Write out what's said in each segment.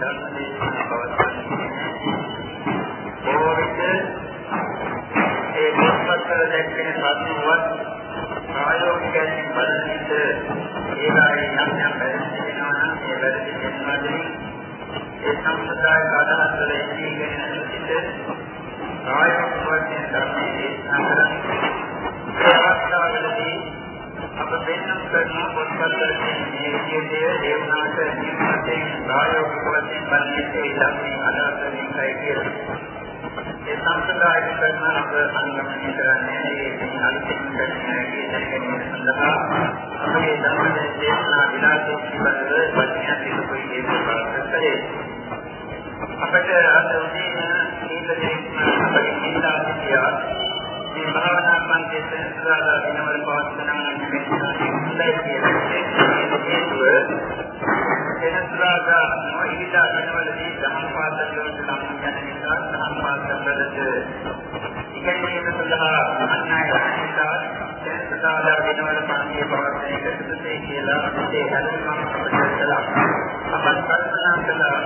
ඒ පොත්පත්වල දැක්වෙන සත්‍යවත් ප්‍රායෝගික ගැටීම් බලන විට ඒවායේ නම් යම් වැරදි වෙනවා නම් ඒ වැරදි වෙනවාදී ඒ සම්ප්‍රදායික අදහස් වල ඉන්නේ ගැන සිට ප්‍රායෝගික වශයෙන් ධර්මයේ දේශනා කරන්නේ පෙන්වන කරන පොත්පත් වලින් කියන්නේ ඒ වුණාට මේකේ ප්‍රායෝගික වශයෙන් පරිච්ඡේ ඉලක්කය අදාළයි කියලා. ඒ සම්ප්‍රදායික කරනක අනුගමනය කරන්නේ ඒ අලුතින් කරන සඳහා අපේ ධර්ම දේශනා විලාසෝ පිළිබඳව වචනයක් ඉදපොයි ඒක බලපෑයි. අපට අද උදේ මේ දෙයක් අපිට හිතා සිටියා මේ භාවනා සංකේත සුරාදා වෙනවල පවත්වනවා නම් මේක හොඳයි කියලා. ඒක සුරාදා නොහිතා වෙනවලදී ධම්ම පාදයෙන් සම්පූර්ණ යන නිසා ධම්ම පාදවලද ඉගෙනීම සඳහා අන්නාය නිසා දැන් සුරාදා වෙනවල පාන්නේ පවත්වන එක සුදුසේ කියලා අපේ හඳුන්වන්න අපට කළා. අපත් කල්පනා කළා.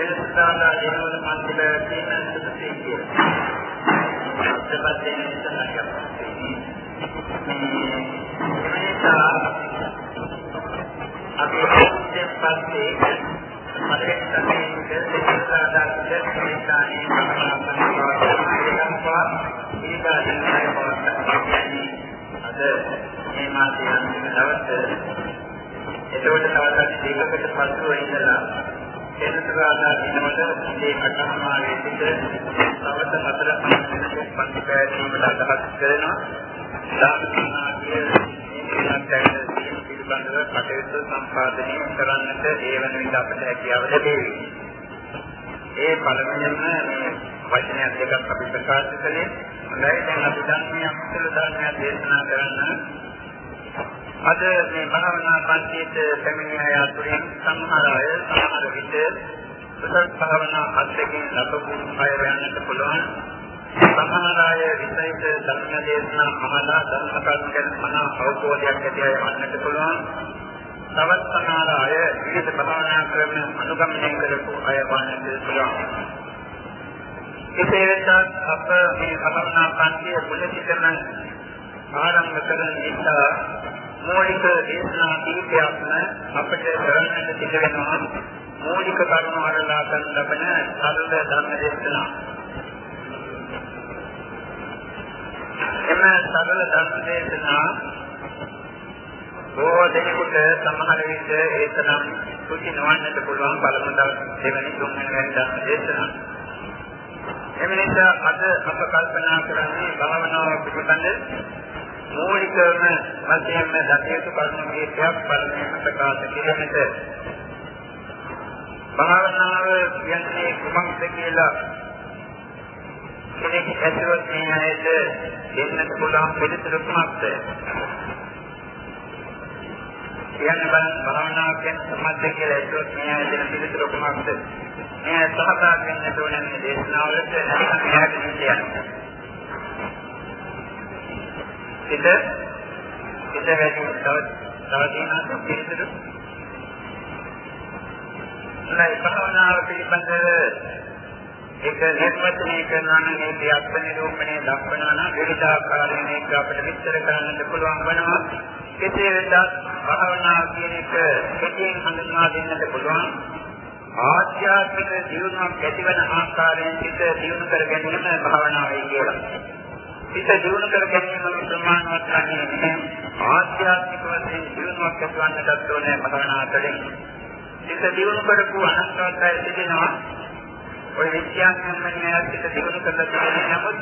පෙරසාදා දේවල මන්දිර තියෙන සුදුසේ කියලා. සත්‍යපත් වෙන ඉස්සරහට මේකා අපේ සත්‍යපත්තේ මලෙක් තමයි පෙරසාදා දෙවිතා ඒ සම්මානකවා ඊගාදිනයි පවත්වන්නේ. අද මේ මාසයේ අන්තිම දවසේ එතකොට තවත් දෙකකට පසුව ඉඳලා සෙනසුරාදා දිනවල මේ අටහමාරයේ සිට සවස් හතර පහ වෙනකම් පන්ති පැවැත්වීමට අදහස් කරනවා. දානනාගේ සම්පූර්ණ පිළිබඳව කටයුතු සම්පාදනය කරන්නට ඒ වන විට අපට හැකියාව ලැබේ. ඒ පළමුවෙන්ම මේ වචනය දෙකක් අපි ප්‍රකාශ කළේ. හොඳයි දැන් අපි ධර්මයේ අකුසල ධර්මයක් දේශනා කරන්න අද මේ භාවනා පන්තියේ පැමිණිය අය අතුරින් සමහර අය සමහර විට කුසල් භාවනා අධ්‍යක්ෂකෙන් ලැබපු අය වෙන්නට පුළුවන්. සමහර අය විශේෂ ධර්ම දේශනා මහලා ධර්ම කල්පන මහා අවබෝධයක් ඇති අය වන්නට පුළුවන්. තවත් සමහර අය විවිධ භාවනා ක්‍රම අනුගමනය කරපු අය වන්නට පුළුවන්. එසේ වෙතත් අප මේ භාවනා පන්තියේ මුලින්ම ආරම්භ කරන නිසා මූලික දේශනා කීපයක්ම අපිට කරන්නට සිදු වෙනවා. මූලික කරුණු අරලා ගන්න ලබන සරල ධර්ම දේශනා. එම සරල ධර්ම දේශනා බොහෝ දෙනෙකුට සමහර විට ඒ තරම් කුචි නොවන්නට පුළුවන් පළමු දවස් දෙවැනි තුන්වෙනි වැනි ධර්ම දේශනා. එම නිසා අද අප කල්පනා කරන්නේ භාවනාව පිළිබඳ මූලිකම වශයෙන්ම දකියුතු කරුණු කීපයක් පළමුවෙන් ප්‍රකාශ කිරීමට භාවනාව කියන්නේ කුමක්ද කියලා කෙනෙක් ඇතුළත් මේ ඇයිද දෙන්නට පුළුවන් පිළිතුරු කුමක්ද? කියන්න බලන්න භාවනාව කියන්නේ සම්මත කියලා ඇතුළත් මේ ඇයිද දෙන පිළිතුරු කුමක්ද? මේ සහභාගී වෙන්න ඕනේ මේ දේශනාවලට. නැත්නම් මෙයාට කියන්නේ හිත හිත වැඩි තව තව දිනකට පිළිතුරු. නයි භවනාව පිළිබඳව ඒක නිර්වචනය කරනවා නම් ඒ දෙයක් නිරූපණය දක්වනවා නම් විවිධ ආකාරයෙන් ඒක අපිට විස්තර කරන්නත් පුළුවන් වෙනවා. කෙසේ වෙතත් භවනාව කියන එක කෙටියෙන් හඳුන්වා දෙන්නත් පුළුවන්. ආධ්‍යාත්මික ජීවනයක් ඇතිවන ආකාරයෙන් පිට දියුණු කර ගැනීම භවනාවයි කියලා. හිත දියුණු කර ගැනීම ප්‍රමාණවත් වන්නේ නැහැ. ආධ්‍යාත්මික වශයෙන් දියුණුවක් ඇතිවන්නටත් ඕනේ භවනා කලින්. හිත දියුණු කරපු අනන්තවත්ය සිටිනවා. ඔය විද්‍යාඥයන් හිත දියුණු කරලා තියෙන නමුත්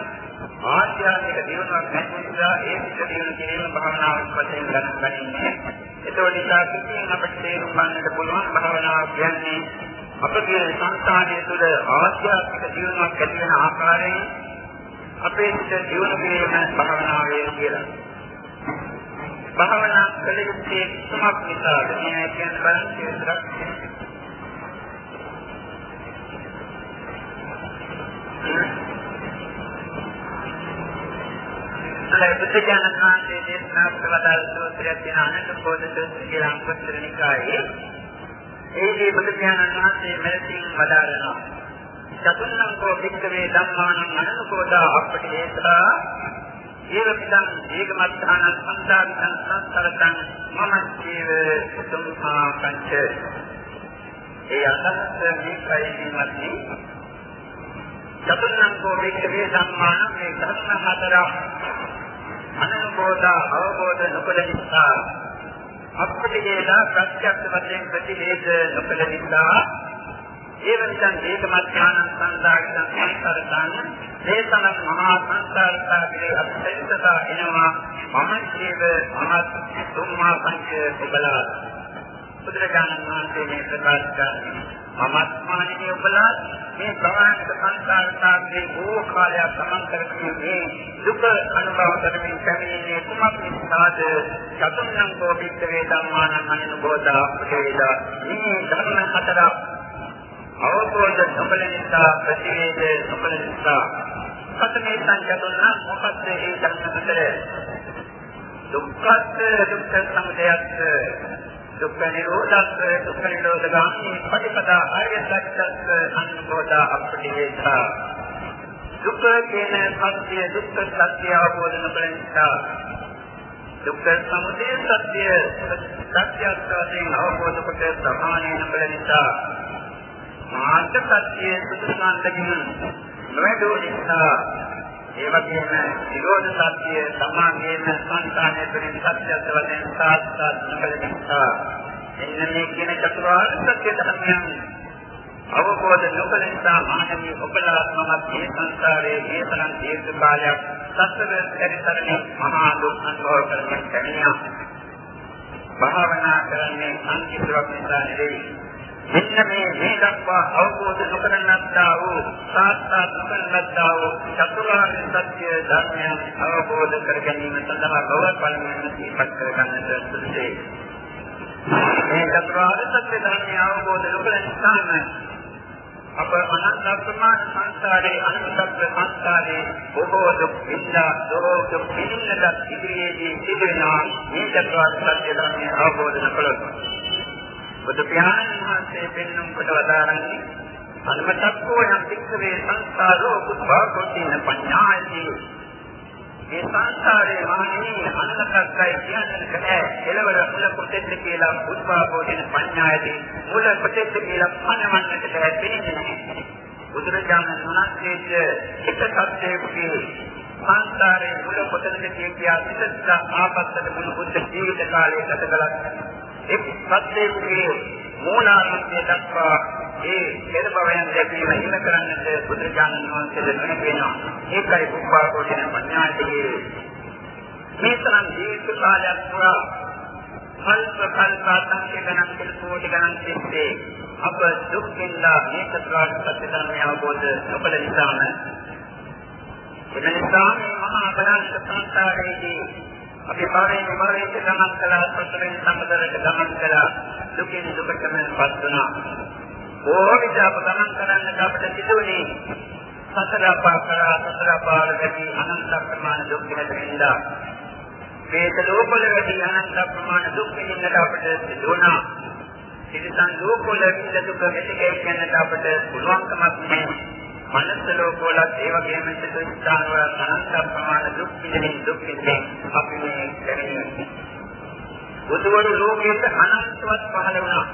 ආධ්‍යාත්මික දියුණුවක් නැති නිසා ඒ හිත දියුණු කිරීම භවනාවක් වශයෙන් ගන්න ගන්නේ. ඒතකොට නිසා කිසිම අපිට තේරුම් ගන්නට පුළුවන් භවනාව කියන්නේ අපගේ සංස්කාරය තුළ ආධ්‍යාත්මික දියුණුවක් ඇති වෙන ආකාරයෙන් අපේ සිත ජීවන කිරීම භාවනාවේ කියලා. භාවනා කළ යුත්තේ කුමක් නිසාද? මේ කියන බලන් කියනක්. අලයි බුද්ධ ඥානකාන්තයේ දේශනා කරවදාල් සූත්‍රයක් තියෙන අනන්ත පොදස කියලා අංගුත්තර නිකායේ ඒකේ බුද්ධ ඥානකාන්තයේ මෙලෙසින් වදාරනවා. චතුන්නං කෝ වික්කවේ ධම්මානං අනුකෝදා අපටිදේශා ඒවපිටං ඒකමත්තාන සංසාරිතං සංසරතං මම ජීව උතුම්හා පංච. ඒ අදහස මේකයි මැදි චතුන්නං කෝ වික්කවේ ධම්මානං මේ ධර්ම හතර අනුකෝදා අවබෝධ නොකළ නිසා අපටිදේශා ප්‍රත්‍යක්ෂ වශයෙන් ප්‍රතිවේද නොකළ නිසා ඒවනිසං ඒකමත්‍යානං සංදාගතං සංස්කාරතාන දේශනං මහා සංස්කාරතා පිළි අත්‍යන්තතා එනවා. මම ජීව මහත් තුම්මා පංච ඔබලා. බුදුරජාණන් වහන්සේ මේ ප්‍රකාශ කරන්නේ මමත්මානිය ඔබලා මේ ප්‍රවාහිත සංස්කාරතාවේ බොහෝ කාලයක් සමන් කරගෙන මේ දුක අනුභව කරමින් කැමිනේ කුමක් නිසාද? චතුර්ණං කෝපිත වේදම්මානං අනුබෝධා ප්‍රේදා මේ ධර්ම හතරක් අවබෝධ නොකළ නිසා ප්‍රතිවේද නොකළ නිසා පතමේ සංජතුන මොකද්ද ඒ ධර්මතර දුක්ඛත් දුක්ඛ සමුදයත් දුක්ඛ නිරෝධත් දුක්ඛ නිරෝධගාමී පටිපදා ආර්යසත්‍යත් අනුබෝධ අපටිවේසා දුක්ඛ කියන සත්‍ය දුක්ඛ සත්‍ය අවබෝධ නොකළ නිසා දුක්ඛ සමුදය සත්‍ය සත්‍ය වශයෙන් අවබෝධ කොට සමානය නොකළ නිසා මාර්ග සත්‍යයේ සුදුසුකම්කින් නොවැඩු නිසා ඒ වගේම විරෝධ සත්‍ය සමාගයේම සංස්කාරය තුළින් සත්‍යත් වශයෙන් සාස්ත්‍ත් නොකළ නිසා එන්න මේ කියන චතුරාර්ය සත්‍ය ධර්මයන් අවබෝධ නොකළ නිසා මානවී ඔබලාත්මත් මේ සංසාරයේ මේ තරම් දීර්ඝ කාලයක් සතර පරිසරණේ මහා දුක් අනුභව කරමින් කැමියා භාවනා කරන්නේ අන්තිමවක් නිසා නෙවෙයි. මෙන්න මේ මේ දක්වා අවබෝධ නොකරනත්තා වූ සාස්ත්‍රාත් නොකරනත්තා වූ චතුරාර්ය සත්‍ය ධර්මයන් අවබෝධ කර ගැනීම සඳහා ගෞරව පළමුවෙන් සිහිපත් කර ගන්නට සුදුසේ. මේ චතුරාර්ය සත්‍ය ධර්මය අවබෝධ නොකළ නිසාම අප අනන්ත ප්‍රමාණ සංස්කාරයේ අනුසත්ත්ව සංස්කාරයේ බොහෝ දුක් විඳා බොහෝ දුක් විඳින්නට ඉදිරියේදී සිදුවෙනවා මේ චතුරාර්ය සත්‍ය ධර්මය අවබෝධ නොකළොත් බුදු පියාණන් වහන්සේ පෙන්වන කොට වදාරන්නේ අනුමතක්කෝ යම් පික්කවේ සංස්කාරෝ උත්පාදෝතින පඤ්ඤායති. මේ සංස්කාරයේ මහණෙනි අනුමතක්කයි කියන්නේ කෑ කෙලවර මුල කොටෙත් කියලා උත්පාදෝතින පඤ්ඤායති. මුල කොටෙත් කියලා පණවන්නට බැහැ දෙන්නේ නැහැ. බුදුරජාණන් වහන්සේට එක සත්‍යයේ සංස්කාරයේ මුල කොටෙත් කියා සිතට ආපස්සට මුළු බුද්ධ ජීවිත කාලය ගත කළා. එක් සත්‍යයේ මූලාන්තය දක්වා ඒ කෙරබවයන් දැකීම හිම කරන්නට බුදුරජාණන් වහන්සේ දෙන්න වෙනවා. ඒකයි කුප්පාකෝෂණ පඤ්ඤාතියේ මේ තරම් ජීවිත කාලයක් පුරා කල්ප කල්පාතංක ගණන් කෙල කෝටි ගණන් තිස්සේ අප දුක් විඳා මේ චතුරාර්ය සත්‍ය ධර්මය අවබෝධ නොකළ නිසාම එම නිසා මේ මහා බලංක සංසාරයේදී අපි පාරේ මාරේට ගමන් කළා සතරෙන් සම්බදරට ගමන් කළා දුකින් දුකටම පත් වුණා බොහෝ විට අප ගමන් කරන්නට අපිට සිදුවන්නේ සතර පාකරා සතර පාර වැඩි අනන්ත ප්‍රමාණ දුක් විඳිනවා. මේක ලෝකවල වැඩි අනන්ත ප්‍රමාණ දුක් විඳින්නට අපිට සිදුවනවා. ඉතින් ලෝකවල විඳ දුක මෙතකේ කියන්නට අපිට පුළුවන්කමක් නැහැ. මනස ලෝකවල ඒ වගේම සිදු ස්ථානවල අනන්ත ප්‍රමාණ දුක් විඳින්න දුක් විඳින්න අපි මේ කරන්නේ. බුදුවරු ලෝකයේ අනන්තවත් පහළ වුණා.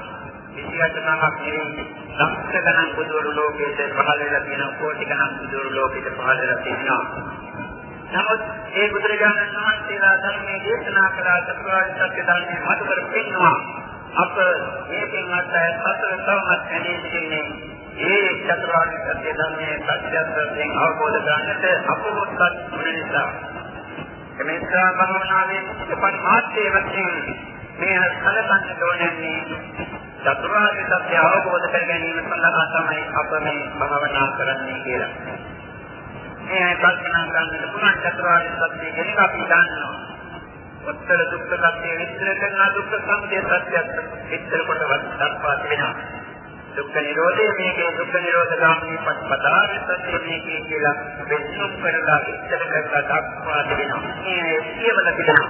විද්‍යාත්මකක් නෙවෙයි ලක්ෂ ගණන් බුදුරු ලෝකයේ පහළ වෙලා තියෙන කෝටි ගණන් බුදුරු ලෝකෙට පහළ වෙලා තියෙනවා. නමුත් ඒ බුදුරජාණන් වහන්සේලා ධර්මයේ දේශනා කළ චතුරාර්ය සත්‍ය ධර්මයේ මත කර පෙන්නවා. අප මේකෙන් අත්ය සතර තවමත් ඇදී සිටින්නේ ඒ චතුරාර්ය සත්‍ය ධර්මයේ සත්‍යයෙන් අවබෝධ කරගන්නට අපොහොත්පත් වන නිසා. එමෙසා භවනාවේ පිටපත් මාත්‍යේ වශයෙන් මේ කලබන්න ඕනන්නේ චතුරාර්ය සත්‍ය අවබෝධ කර ගැනීම සඳහා තමයි අප මේ භාවනා කරන්නේ කියලා. මේ කල්පනා කරන්න පුළුවන් චතුරාර්ය සත්‍ය ගැන අපි දන්නවා. උත්තර දුක්ඛ සත්‍ය විස්තර කරන දුක්ඛ සමුදය සත්‍යත් විස්තර කොට දක්වා තිබෙනවා. දුක්ඛ නිරෝධය මේකේ දුක්ඛ නිරෝධ ගාමී පදාර්ථ සත්‍ය මේකේ කියලා වෙනුම් කරලා විස්තර කරලා දක්වා තිබෙනවා. මේ සියවල තිබෙනවා.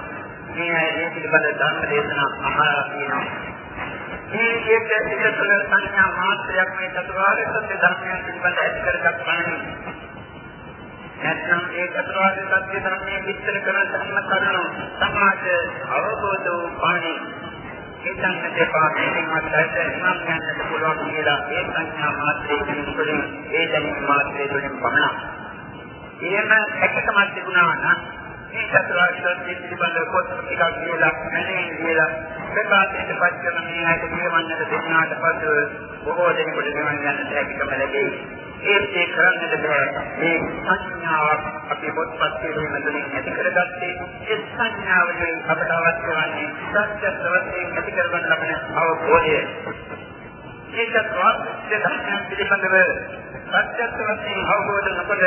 මේ මේ පිළිබඳ ධර්ම දේශනා අහලා තියෙනවා. මේ විදිහට ඉතල සංඥා මාත්‍රයක් මේ චතුරාර්ය සත්‍ය ධර්මයන් පිළිබඳ ඇති කරගත් පමණින් නැත්නම් ඒ චතුරාර්ය සත්‍ය ධර්මයේ විස්තර කරන ධර්ම කරුණු සමාජ අවබෝධ වූ පමණින් ඒකන්නට එපා මේකෙන් අත්හැර ඉමම් යන්නට පුළුවන් කියලා ඒ සංඥා මාත්‍රයෙන් තුළින් ඒ දැනීම මාත්‍රයෙන් තුළින් පමණක් එහෙම එකකමත් තිබුණා නම් මේ චතුරාර්ය සත්‍ය පිළිබඳව පොත් ටිකක් කියලා නැණේ කියලා ප්‍රකාශයට පත් කරන මේ ඇයට කියවන්නට දෙන්නාට පසු බොහෝ දෙනෙකුට නිවන් යන්නට හැකියාව ලැබේ. ඒත් ඒ කරන්නට බෑ. මේ සංඥාව අපි පොත්පත් කියවීම තුළින් ඇති කරගත්තේ ඒ සංඥාවෙන් අපට අවශ්‍ය වන්නේ සත්‍ය ස්වභාවයෙන් ඇති කරගන්න ලබන අවබෝධය. ඒක ප්‍රාප්තිය ධර්මයන් පිළිබඳව සත්‍ය ස්වභාවයෙන් අවබෝධ නොකොට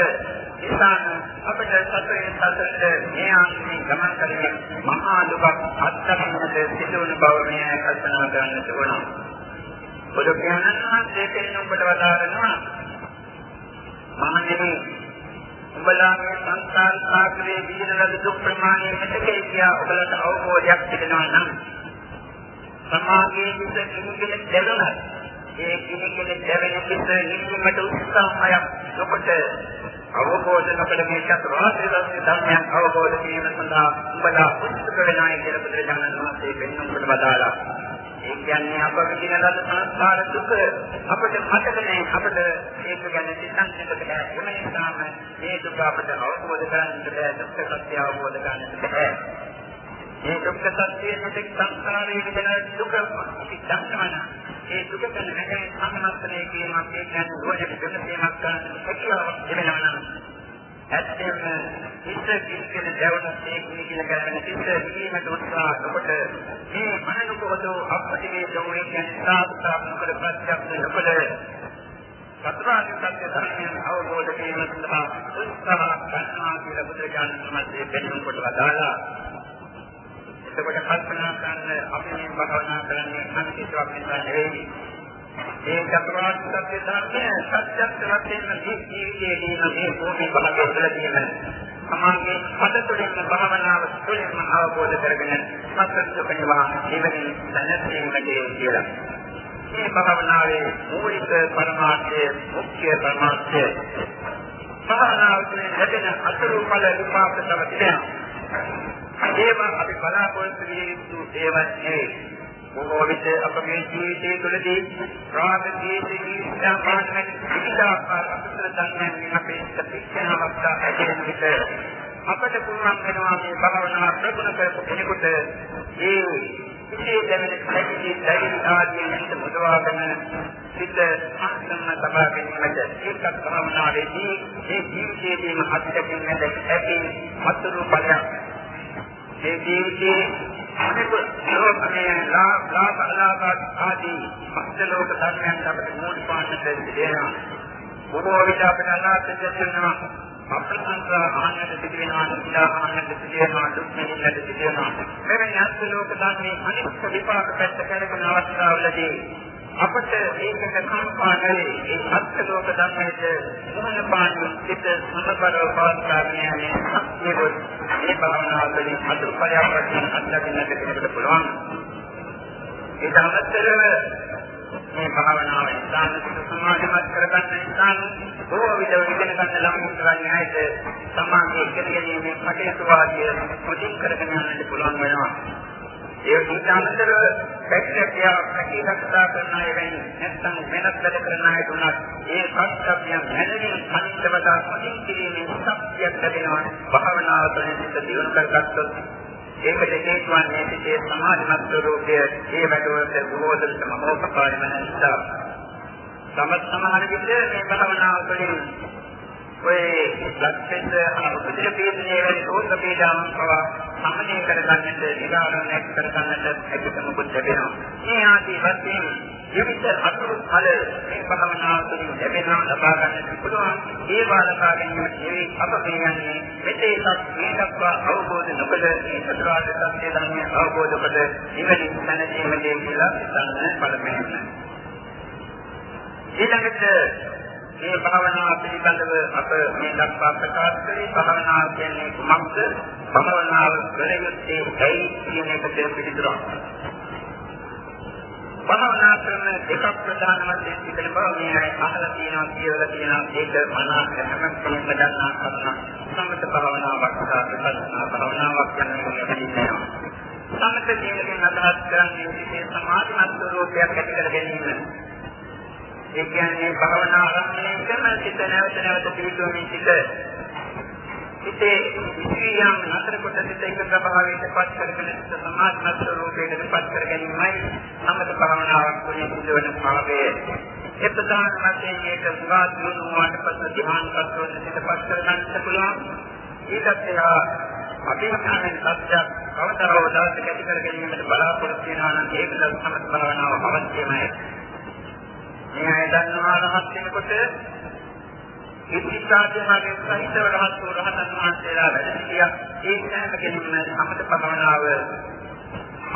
ඉස්සන් අපිට සතරේ සතරට මේ ආත්මේ ගමන් කරගෙන මහා දුක අත්දකින්නට සිදුවන බව මේ කල්පනා කරන්නට ඕන. බුදු පියාණන් වහන්සේ කෙනෙකුට වදාරනවා මහණෙනි උඹලාගේ සංස්කාර සාගරයේ විදින ලද දුක් ප්‍රමාණය මෙතකේ කියා ඔබලට අවබෝධයක් තිබෙනවා නම් සමාගයේ විස කිසිකෙනෙක් දැනුණා ඒ කිසිකෙනෙක් දැවෙන කිස නිමකට උත්සාහයක් ඔබට අවබෝධ නොකළ මේ චතුරාර්ය සත්‍ය ධර්මයන් අවබෝධ කිරීම සඳහා උඹලා උත්සුක වෙනායි කියලා බුදුරජාණන් වහන්සේ පෙන්වන්නට වදාලා. ඒ කියන්නේ අප විඳින ලද සංස්කාර දුක අපිට මතක නැහැ අපිට ඒක ගැන සිතන්නට බෑ. ඒ නිසාම මේ දුක අපිට අවබෝධ කරගන්නට බෑ. දුක්ඛ සත්‍ය අවබෝධ කරගන්නට බෑ. මේ දුක්ඛ සත්‍යයේ මෙතෙක් සංස්කාරයේ විඳින දුක අපි දක්වනවා. ඒ දුක ගැන නැගෙන සම්මතනයේ කියනවා ඒ කියන්නේ ඕනෙක දෙන්නේමක් කරන්න හැකියාවක් තිබෙනවා නම් ඇත්තම ඉස්ස කිසිම දෙවනක් ඒ කියන කරගෙන ඉස්ස වීමට උත්සාහ කොට මේ මනෝකවතු අපිට මේ දෝෂය කියන්නේ සාස්ත්‍රාත්මක ප්‍රත්‍යක්ෂ නොකළ සතරාදි සත්‍ය ධර්මයන් අවබෝධ කිරීම සඳහා උත්සාහ ගන්නවා කියලා බුදුරජාණන් වහන්සේ පෙන්වන කොට වදාලා එතකොට කල්පනා කරන්න අපි මේ භාවනා කරන්නේ අනිත්‍යයක් නිසා නෙවෙයි. මේ චතුරාර්ය සත්‍ය ධර්මය සත්‍යත් වශයෙන්ම ජීවිතයේදීම මේ භූමි භාගය තුළ තියෙන සමාගයේ පදතුලින් භාවනාව තුළින්ම අවබෝධ කරගෙන සත්‍ය සුඛනවා ජීවනයේ දැනසීමට කියලා. මේ භාවනාවේ මූලික පරමාර්ථය මුඛ්‍ය පරමාර්ථය භාවනාවේ ලැබෙන අතුරු ඵල විපාක තව තිබෙනවා ඒවා අපි බලාපොරොත්තු විය යුතු ඒවත් නෙවෙයි බොහෝ විට අපගේ ජීවිතය තුළදී රාග ද්වේෂ ඊර්ෂ්‍යා මාන විවිධාකාර අකුසල ධර්මයන් අපේ ප්‍රතික්ෂේප අවස්ථා ඇතිවෙන විට අපට පුළුවන් වෙනවා මේ භාවනාව ප්‍රගුණ කරපු කෙනෙකුට ඒ ඉතිේ දැනෙන කැටි දැයින් ආදී හිත මුදවාගෙන සිත අත්සන්න තබා ගැනීමට ඒකත් භාවනාවේදී ඒ ජීවිතයේදීම අත්දැකීමෙන් ඇති මතුරු බලයක්. ඒ ජීවිතයේ අනික ලෝකයේ ලාභ ලාභ ආදී පස්ස ලෝක ධර්මයන් අපට මූල පාන්නට දෙනවා. බොහෝ විට අපට අනාථ දෙන්නවා. අප්‍රසංස ආහන්නට සිදුවෙනවා, නිදා ආහන්නට සිදුවෙනවා, දුක් නින්නට සිදුවෙනවා. මෙවැනි අස්ස ලෝක ධර්මයේ අනිත් විපාක පැත්ත කරගෙන අවස්ථාවලදී අපට ඒකට කම්පා නැවේ ඒ අත්ක ලෝක ධර්මයේ මොහොන පාණු සිත සමබරව පවත්වාගෙන යන්නේ මේ භාවනාව වලින් අතුපලයක් වශයෙන් අත්දකින්නට කෙනෙකුට පුළුවන්. ඒ තමතරව මේ භාවනාව ඉස්හාන සමාධිමත් කරගන්න ඉස්හාන බොහෝ විට ඉගෙන ගන්න ළමයි කරන්නේ නැහැට සමාධිය ඉගෙන ගැනීමේ කටයුතු වාදිය මුදින් කරගෙන යන්නට පුළුවන් වෙනවා. ඒ ඊටාමතරව පැක්ෂකයා ප්‍රතිහත්තා කරන අය වෙන්නේ නැත්නම් වෙනත් වැඩ කරන අය තුනක්. ඒ සත්‍යය මැනවින් අනිත්‍යවදා මුදින් කිරීමේ ශක්තියක් ලැබෙනවා. භාවනාව තුළින් සිත දියුණු කරගත්තොත් ඒකට හේතුවන්නේ සිතේ සමාධිමත් ස්වરૂපය ඒ වැඩවලට බොහෝ දුරට මහෝපකාරී වෙන නිසා සමත් සමහර විට මේ භාවනාව තුළින් ඔය ලක්ෂෙත් අපිට පිළිදෙනේ වැඩි සෝත පීඩාවන් පවා සමනය කරගන්නට නිරාකරණය කරගන්නට හැකියාව මුත් ලැබෙනවා. මේ ආදී වශයෙන් විවිධ අතුරු ඵල මේ භාවනාව තුළින් ලැබෙනවා ලබා ගන්නට පුළුවන්. ඒ වාලකා ගැනීම නෙවෙයි අප කියන්නේ මෙතේසත් මේ දක්වා අවබෝධ නොකළ මේ චතුරාර්ය සත්‍ය ධර්මය අවබෝධ කොට ඉවලින් දැනීමේදී කියලා හිතන්න පළමුවෙන්. ඊළඟට මේ භාවනාව පිළිබඳව අප මේ දක්වා ප්‍රකාශ කරේ භාවනාව කියන්නේ කුමක්ද? භාවනාව කළ යුත්තේ ඇයි කියන එකට පිළිතුරක්. භාවනා ක්‍රම දෙකක් ප්‍රධාන වශයෙන් තිබෙන බව මේ අය අහලා තියෙනවා කියලා තියෙනවා ඒක මනස හැම කෙනෙක්ම දන්නා කරන සමත භාවනාවක් සහ විපස්සනා භාවනාවක් යන එක සමත කියන අදහස් කරන්නේ විශේෂ සමාධිමත් ස්වરૂපයක් ඇති කර ගැනීම ඒ කියන්නේ භාවනා ආරම්භණය කරන සිත නැවත නැවත පිළිතුරමින් සිට සිතේ ඉස්වියම් නතර කොට සිත එක ස්වභාවයට පත් කරගෙන සිත සමාධිමත් ස්වરૂපයට පත් කර ගැනීමයි සමත භාවනාවක් තුළින් සිදුවන භාවය. ඒ ප්‍රධාන වශයෙන් මේක සුවා දිනුවාට පස්සේ ධ්‍යාන තත්ත්වයට සිත පත් කර ගන්නට පුළුවන්. ඊටත් එහා අභිඥානෙන් සත්‍යයක් කවදාවත් දවසක ඇති කර ගැනීමට බලාපොරොත්තු වෙනවා නම් ඒක සමත භාවනාව අවශ්‍යමයි. මේ අය දන්නවා රහත් වෙනකොට ඉතිසාදමාගේ සහිතව රහත් වූ රහතන් වහන්සේලා වැඩ සිටියා. ඒ සෑම කෙනෙකුම සමත භාවනාව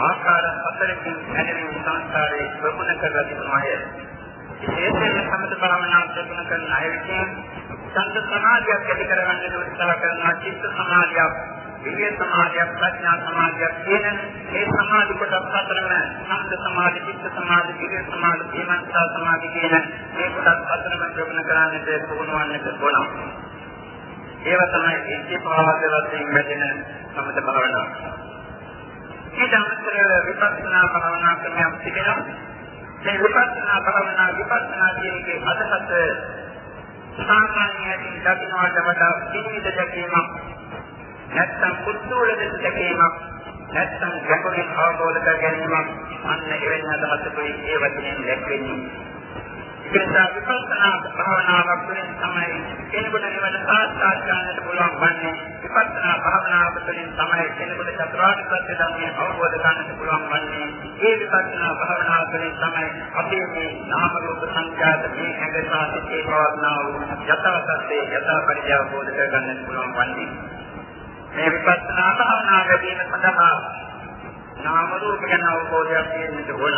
ආකාර හතරකින් හැදෙන සංස්කාරයේ ප්‍රගුණ කරලා තිබුණාය. විශේෂයෙන් සමත භාවනාව ප්‍රගුණ කරන අය විසින් සංත සමාධියක් ඇති කරගන්න උත්සාහ කරන චිත්ත සමාධියක් විද්‍ය සමාධියක් ප්‍රඥා සමාධියක් කියන මේ සමාධි කොටස් හතරම සම්ද සමාධි, චිත්ත සමාධි, විද්‍ය සමාධි, ධීමන්තා සමාධි කියන මේ කොටස් හතරම ප්‍රගුණ කරන්නට පුහුණුවන්නට ඕන. ඒවා තමයි ඉතිපාවක වශයෙන් වැටෙන සමත භාවනාව. ඊට අමතරව විපස්සනා භාවනා ක්‍රමයක් තිබෙනවා. මේ විපස්සනා භාවනා විපස්සනා කියන එකේ අදහස සාමාන්‍යයෙන් දකින්නට වඩා විවිධ දැකීමක් නැත්නම් කුතුහල දෙස දැකීමක් නැත්නම් ගැඹුරින් අවබෝධ කර ගැනීමක් අන්න එවැනි අදහසකුයි ඒ වචනයෙන් දැක්වෙන්නේ. ඒකසා විපස්සනා භාවනාවක් තුළින් තමයි කෙනෙකුට නිවන සාක්ෂාත් කරගන්නට පුළුවන් වන්නේ. විපස්සනා භාවනාව තුළින් තමයි කෙනෙකුට චතුරාර්ය සත්‍ය ධර්මය අවබෝධ කරගන්නට පුළුවන් වන්නේ. ඒ විපස්සනා භාවනාව තුළින් තමයි අපේ මේ නාම රූප සංඛ්‍යාත මේ ඇඟ සහ සිතේ පවත්නා වූ යථා සත්‍ය යථා පරිජය අවබෝධ කරගන්නට පුළුවන් වන්නේ. මේ විපස්සනා භාවනා වැඩිම සඳහා නාම රූප ගැන අවබෝධයක් තියෙන්නට ඕන.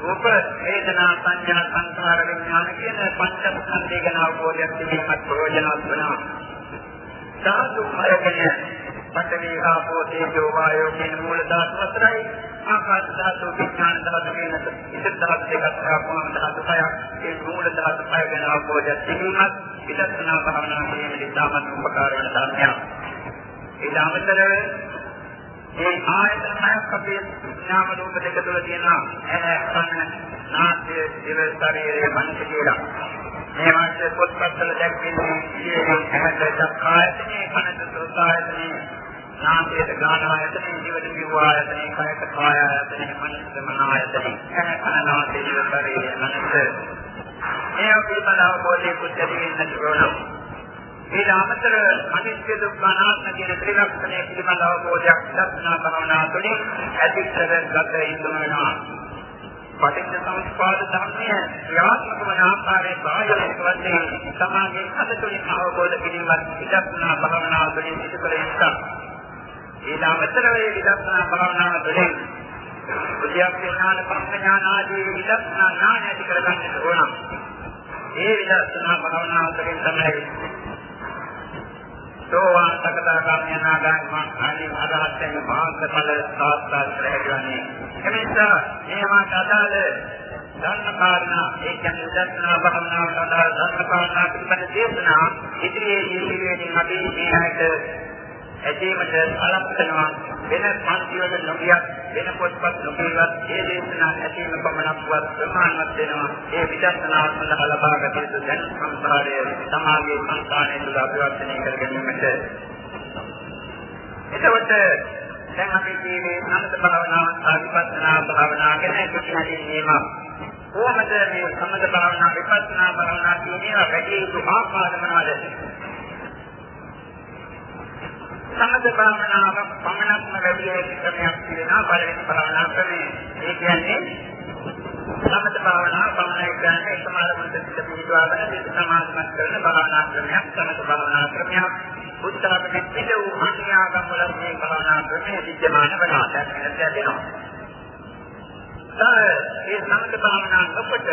රූප වේදනා සංඥා සංස්කාර විඥාන කියන පංචස්කන්ධය ගැන අවබෝධයක් තිබීමත් ප්‍රයෝජනවත් වෙනවා. සාධු මයගෙන පඨවි ආපෝ තේජෝ වායෝ කියන මූල ධාතු හතරයි ආකාශ ධාතු විඥාන ධාතු කියන ඉතින් ධාතු දෙකක් ආපුවම ධාතු හයක් ඒ මූල ධාතු හය ගැන අවබෝධය තිබුණත් විදර්ශනා භාවනා කිරීමේ ඉතාමත් උපකාර වෙන ධර්මයක්. ඒ දාමතරව මේ ආයතන හයක් අපේ නාම රූප දෙක තුළ තියෙන ඇහැ නාසය දිව ශරීරය මනස කියලා. මේ වාක්‍ය පොත්පත්වල දැක්වෙන්නේ ඉතින් ඇහැට දක්ඛායතනේ කනට සෝතායතනේ නාසයට ගාන ආයතනේ දිවට දිව ආයතනේ කයට කාය ආයතනේ මනසට මන ආයතනේ ඇහැ කන නාසය දිව ශරීරය මනස මේ පිළිබඳව අවබෝධය කුච්චදී වෙන්නට ඕන. මේ අමතර අනිත්‍ය දුක්ඛ අනාත්ම කියන ත්‍රිලක්ෂණය පිළිබඳව අවබෝධයක් දක්නා භාවනා තුළින් ඇතිකර ගත යුතු වෙනවා. පටිච්ච සමුප්පාද ධර්මය ක්‍රියාත්මක වන ආකාරයේ බාහිරක වශයෙන් සමාගයේ අතතුලින් අවබෝධ කිරීමත් විදර්ශනා භාවනාව තුළින් සිදු කළ යුතුයි. ඊට අමතරව මේ විදර්ශනා භාවනාව තුළින් බුද්ධියක් ඥාන පඤ්ඤාන ආදී විදර්ශනා ඥාන ඇති කරගන්නට ඕන. මේ විදර්ශනා භාවනාව තුළින් තමයි සෝවාන් සකදාගාමී අනාගාමී ආදී අරහත්යන් මාර්ගඵල සාක්ෂාත් කරගන්නේ. එනිසා මේවාට අදාළ ධර්ම කාරණා ඒ කියන්නේ දර්ශනා භවනාවට අදාළ ධර්ම කාරණා පිළිබඳ දේශනා ඉදිරියේ යෙදීමේදී අපි මේ හැට ඇදීමට අලක්කනවා වෙන පන්තිවල නොගියත් වෙන පොත්පත් නොකියවත් ඒ දේශනා ඇදීම පමණක්වත් ප්‍රමාණවත් වෙනවා. ඒ විදර්ශනා සඳහා ලබාගත යුතු දැන් සංස්කාරය සමාගයේ සංස්කාරය තුළ අභිවර්ධනය කර ගැනීමට. එතකොට දැන් අපි කියන්නේ සමත භාවනාව සාධිපස්සනා භාවනාව ගැන කිසිම කොහොමද මේ සමත භාවනා විපස්සනා භාවනා කියන ඒවා වැඩි යුතු ආකාර මොනවද? සමත භාවනාව පමණක්ම වැඩි යුතු ක්‍රමයක් තියෙනවා පළවෙනි භාවනා ක්‍රමය. ඒ කියන්නේ සමත භාවනාව පමණයි කියන්නේ එකම අරමුණට සිට පිටවාගෙන සිත සමාධිමත් කරන භාවනා ක්‍රමයක් සමත භාවනා ක්‍රමයක්. බුද්ධාගමේ පිට වූ අන්‍යාගම් වල මේ භාවනා ක්‍රමය විද්‍යමාන වෙනවා. දැන් වෙනවා. ඒ සමත භාවනාව අපට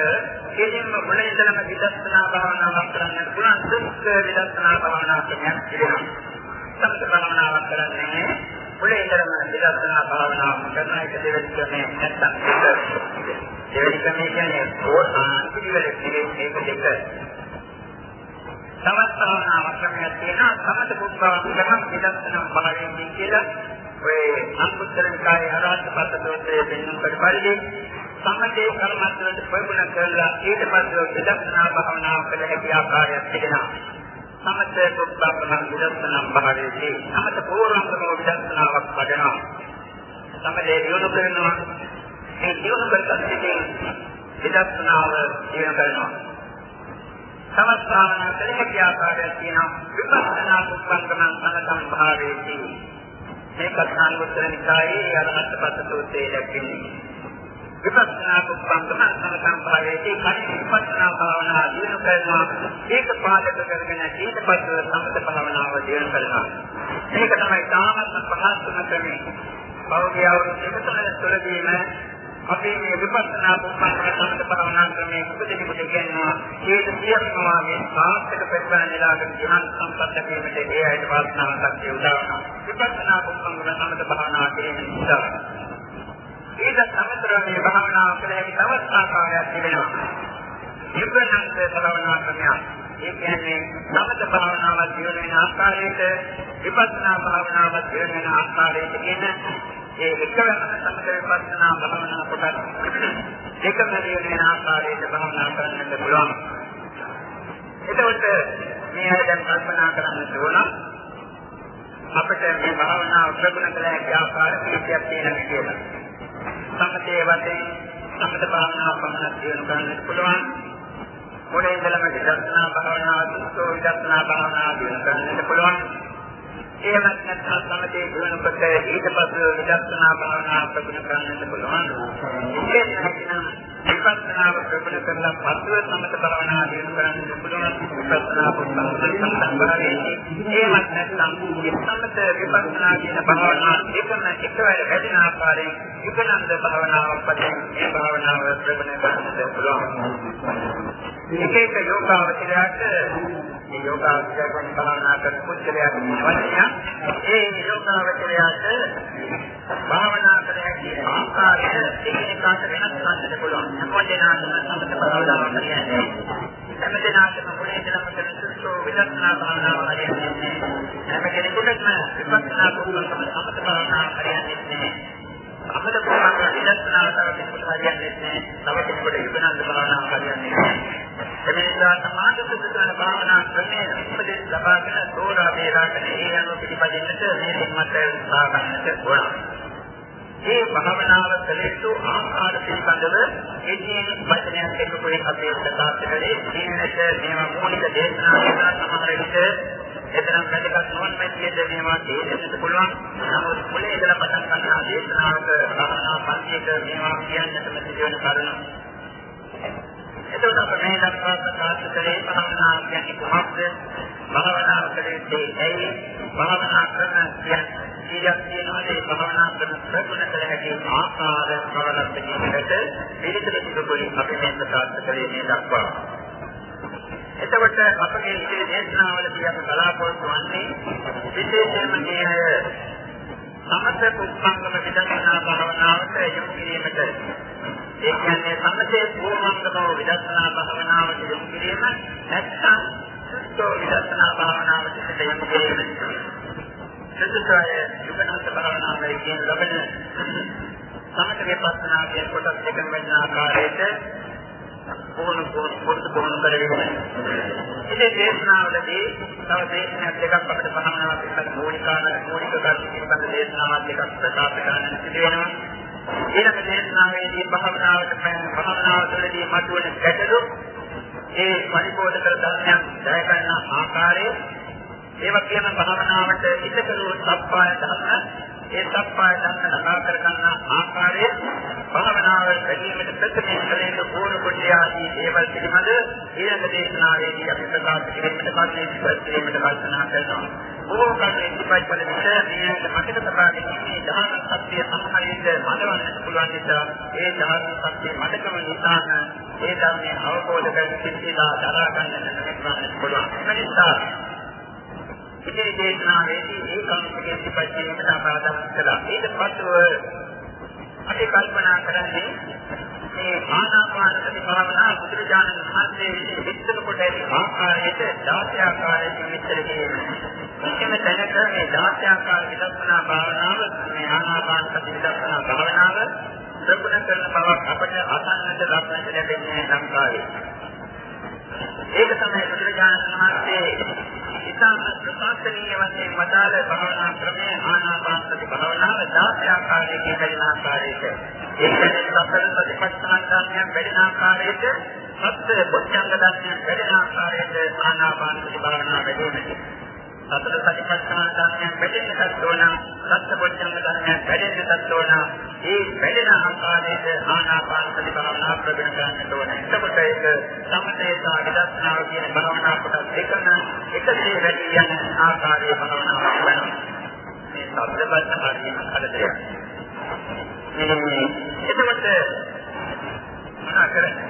කෙලින්ම මුල ඉඳලම විදර්ශනා භාවනාවක් කරන්න පුළුවන් දුක්ඛ විදර්ශනා භාවනා ක්‍රමයක් තිබෙනවා. සම්පත භාවනාවක් කරන්නේ. මුලින් ඉඳලම විදර්ශනා භාවනාව කරන එක දෙවෙනි ක්‍රමය නැත්තම් දෙවෙනි ක්‍රමය කියන්නේ ඕන පිළිවෙල මේක දෙක. සමත් භාවනාවක් ක්‍රමයක් තියෙනවා. සමත පුස්තකාවක් කරන විදර්ශනා භාවනාවෙන් කියලා ඔය අනුත්තර නිකායේ අරහත් පස්ස දෝෂයේ පෙන්වන පරිදි සමතේ කර්මස්වලට ප්‍රගුණ කරලා ඊට පස්සේ විදර්ශනා භාවනාව කළ හැකි ආකාරයක් තිබෙනවා. සමත පුබ්බකම විදර්ශනම් භාවයේදී සමත පූර්වංගම විදර්ශනාවක් වඩනවා. සමතේ දියුණු කරනවා. ඒ දියුණු කරගත්තේ විදර්ශනාව දියුණු කරනවා. සමත් භාවනා කලේ ආකාරයක් තියෙනවා. විපස්සනා පුබ්බකම සමතම් භාවයේදී මේක අනුත්තර නිකායේ අරහත් පස්ස සූත්‍රයේ දැක්වෙන්නේ. විපස්සනා කුප්පංගම සංසම්භාවයේදී කලින් විපස්සනා භාවනා දිනු කරනවා ඒක පාදක කරගෙන ඊට පස්සේ සමත භාවනාව දිනු කරනවා මේක තමයි තාමත් පහසුම ක්‍රමය පෞද්ගලික අවුරුදු තුළදීම අපි මේ විපස්සනා කුප්පංගම සමත භාවනා ක්‍රමයේ කුපදිනිමුද කියනවා ඒක සියම්මාගේ සාර්ථක ප්‍රතිඵල නෙලාගෙන ධ්‍යාන සම්පන්න වීමට ඒ අයට වාසනාවක් ලැබුණා විපස්සනා කුප්පංගම සමත භාවනා කිරීම නිසා ඊට සමතර මේ භාවනාව කළ හැකි තවත් ආකාරයක් තිබෙනවා. නිබ්බනන්ත භාවනා ක්‍රමයක්. ඒ කියන්නේ සමත භාවනාව දියුණු වෙන ආකාරයට විපස්සනා භාවනාව දියුණු වෙන ආකාරයට කියන ඒ එකම සමත විපස්සනා භාවනා කොටස් දෙකම දියුණු වෙන ආකාරයට භාවනා කරන්නට පුළුවන්. එතකොට මේ අය දැන් කල්පනා කරන්න ඕන අපිට මේ භාවනාව ප්‍රගුණ කළ හැකි ආකාර කීපයක් තියෙනවා කියලා. සමතේ වශයෙන් සමත භාවනාව පමණක් දිනු ගන්නට පුළුවන්. මොලේ ඉඳලම විදර්ශනා භාවනාව, සුත්තෝ විදර්ශනා භාවනාව දිනු ගන්නට පුළුවන්. එහෙමත් නැත්නම් සමතේ දිනනකොට ඊට පස්සේ විදර්ශනා භාවනාව ප්‍රගුණ කරන්නට පුළුවන්. ඒක නැත්නම් විපස්සනාව ප්‍රගුණ කරලා පස්ව සමත භාවනා දිනු කරන්න පුළුවන් විපස්සනා පුස්තකවල සම්බන්ධයි. එහෙමත් නැත්නම් සමත විපස්සනා කියන භාවනා එකම එකවර වැඩින ආකාරයෙන් යුගනන්ද භාවනාවක් වශයෙන් මේ භාවනාව ප්‍රගුණ කරන්න පුළුවන්. එක එක යෝගාවචරයට මේ යෝගාවචරයන් භාවනා කරපු පුද්ගලයාගේ වචනය ඒ යෝගාවචරයට භාවනා කර හැකි ආකාරය එකිනෙකාට වෙනස් කරන්නට පුළුවන්. හැම දෙනාටම සමත භාවනාව කියන්නේ හැම දෙනාටම මුලින් ඉඳලම කරන සුසු විදර්ශනා භාවනාව හරියන්නේ හැම කෙනෙකුටම විපස්සනා කුසලකම සමත භාවනාව හරියන්නේ අපිට පුළුවන් විදර්ශනා කරන්න හරියන්නේ නැහැ. තව කෙනෙකුට යුගනන්ද භාවනාව හරියන්නේ නැහැ. එනිසා සමාධි සුදුසුන භාවනා ක්‍රමයේ උපදෙස් ලබාගෙන තෝරා බේරාගෙන ඒ අනුව පිළිපදින්නට මේ මත සාකච්ඡා කරන්න ඕන. මේ භාවනාව කළ යුතු ආකාර පිළිබඳව එදින වචනයක් එක්ක පොඩි අපේ ප්‍රකාශ කරේ ජීවිත මේවා මූලික දේශනා කරන සමහර විට එතරම් වැදගත් නොවන මෙතියද මේවා තේරෙන්නට පුළුවන් නමුත් මුලින් ඉඳලා පටන් ගන්න දේශනාවක භාවනා පන්තියක මේවා කියන්නටම සිදුවන කරුණු එතකොට අප මේ දක්වා ප්‍රකාශ කරේ භාවනා කියන්නේ කොහොමද? භාවනා කරේ ඇයි භාවනා කරන කියන්නේ සීලයක් තියෙනවා. ඒ භාවනා කරන ප්‍රගුණ කළ හැකි ආකාර ප්‍රවලප්ප ජීවිතයට පිළිතුරු තිබුණි අපි මේ ප්‍රකාශ කළේ මේ දක්වා. එතකොට අපගේ ඉතිරි දේශනාවලදී අපි බලාපොරොත්තු වන්නේ විශේෂයෙන්ම මේ සමථ කුප්පංගම විදර්ශනා භාවනාවට යොමු කිරීමට ඒ කියන්නේ සමථේ පූර්වංගම විදර්ශනා භාවනාවට යොමු කිරීම නැත්නම් සුද්ධ විදර්ශනා භාවනාවට යොමු කිරීම. සුදුසුය යුගනාත භාවනාවේ කියන ලබන සමත විපස්සනා කියන කොටස් දෙකම වෙන ආකාරයට පොහොන පොහොන පොහොන කරගෙන ඉතින් දේශනාවලදී තව දේශනාවක් දෙකක් අපිට භාවනාවක් පිළිබඳ මූලිකාන මූලික කර්ම පිළිබඳ දේශනාවක් දෙකක් ප්‍රකාශ කරන්න සිදු වෙනවා. ඊළඟ දේශනාවේදී භාවනාවට භාවනාව තුළදී මතුවන ගැටලු ඒ පරිපෝෂක ධර්මයන් දැය ගන්න ආකාරය ඒ වගේම භාවනාවට ඉතකරු සප්පාය ධර්ම ඒ සප්පාය ධර්ම ලබා කර ගන්න ආකාරය භාවනාව වැඩිමට ප්‍රතිපදින කලේක පූර්ණ කොට ආදී ඒවල් පිළිබඳ ඊළඟ දේශනාවේදී අපි ප්‍රකාශ කිරීමට කලින් ඉස්සෙල්ලීමට කල්පනා කරනවා. බොහෝ කලින් ඉතිපත් වල විශේෂයෙන්ම මතක තබා ගැනීම ධර්ම සත්‍ය සම්හරිත මතවන්න පුළුවන් නිසා ඒ ධර්ම සත්‍ය මතකම නිසාම ඒ ධර්මයේ අවබෝධ කර සිටිලා දරා ගන්නට පුළුවන්. ඒ නිසා ඉතින් දේශනාවේදී ඒ කම්පකයේ පිටපැත්තේ ආපාදම් කළා. ඊට පස්ව අපි කල්පනා කරන්නේ මේ ආනාපාන සති භාවනා බුදුරජාණන් වහන්සේ විසින් විස්තර කොට ඇති ආකාරයට 16 ආකාරයකින් විස්තර කිරීම. එකම තැනක මේ 16 ආකාර විදර්ශනා භාවනාව මේ ආනාපාන සති විදර්ශනා භාවනාව ප්‍රගුණ කරන බවක් අපට අසන්නට ලබන්නට ලැබෙන්නේ ලංකාවේ. ඒක තමයි බුදුරජාණන් වහන්සේ ඉතාම ප්‍රශාසනීය වශයෙන් වදාළ භාවනා ක්‍රමය ආනාපානසති භාවනාව 16 ආකාරයකින් බැලෙන ආකාරයක. ඒකෙන් සතර ප්‍රතිපත්තන ධර්මයන් බැලෙන ආකාරයක සත්‍ය බොච්චංග ධර්මයන් බැලෙන ආකාරයට ආනාපානසති භාවනාව බැලීමයි සතර සතිපට්ඨාන ධර්මයන් වැඩෙන්නටත් ඕන සත්‍ය පොච්චංග ධර්මයන් වැඩෙන්නටත් ඕන. ඒ වැඩෙන ආකාරයට ආනාපාන සති භාවනා ප්‍රගුණ කරන්නට ඕන. එතකොට ඒක සමතේ සහ විදර්ශනාව කියන භාවනා කොටස් දෙකම එකසේ වැඩි යන ආකාරයේ භාවනාවක් වෙනවා මේ සබ්දපත් හරියම කලදයක් එතකොට මොනවා කරන්නේ?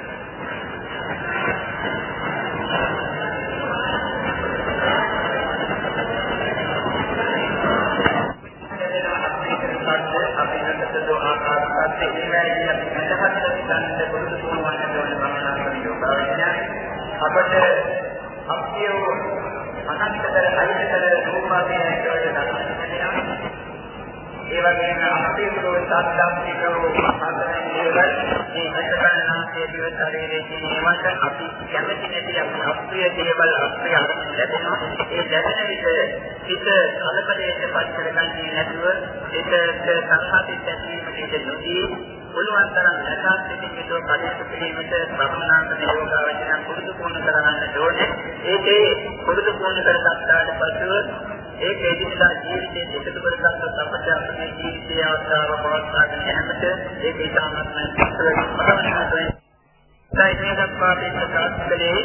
අපට අපිය අනන්තතර අයිතතර රූපාදී ඇතුළත දක්වන්න ඒ වගේම අපේකෝ සාධාත්මිකව හතරෙන් දේවල් මේ අසකරණාසේ දිව ශරීරයේ තියෙන ඒවට අපි කැමති නැති අපි අප්‍රිය දේවල් අප්‍රිය අරගෙන ලැබෙනවා ඒ ලැබෙන විට හිත කලබලයට පත් කරගන්නේ නැතුව හිතට සංහතිත ඇතිවීමට ඉඩ නොදී පුළුවන් තරම් නැසත් දෙකේ කටයුතු කිරීමට භවනාන්ත යෝගාවචන පුරුදු පුහුණු කරගන්න ඕනේ. ඒකේ පුරුදු පුහුණු කරගත්තාට පසුව ඒක එදිනදා ජීවිතයේ එකතු කරගත්තොත් අපිට අපේ ජීවිතයේ අවස්ථාව පවත්වාගෙන යන්නට ඒක ඉතාමත්ම පසුවෙන් මේ දක්වා අපි ප්‍රකාශ කළේ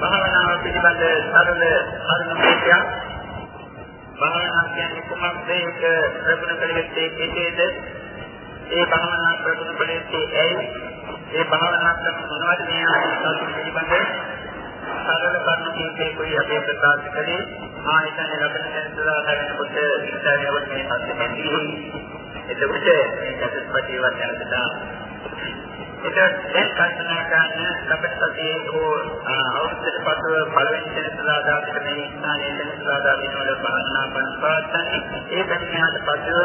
භාවනාව පිළිබඳ සරල කරුණු භාවනා කියන්නේ කුමක්ද ඒක ප්‍රගුණ කළ යුත්තේ කෙසේද ඒ භාවනා ප්‍රගුණ කළේ ඇයි? ඒ භාවනා කරන මොනවද මේ ආයතන පිළිබඳ සරල කරුණු කීපයකයි අපි ප්‍රකාශ කළේ. ආයතන ලබන සැලසුලා ගන්නකොට ඉස්සරහට මේ සත්‍ය පැතිරි එතකොට මේ චතුස්පතිවත් යනදා ඒක දැන් කල්පනා කරන ලබතදී හෝ අවුරුද්දට පසුව පළවෙනි සෙනසුරාදා පිට මේ ස්ථානයේ සෙනසුරාදා දිනවල භාවනා කරන පාත්තන්නේ ඒ බැමිණාට පසුව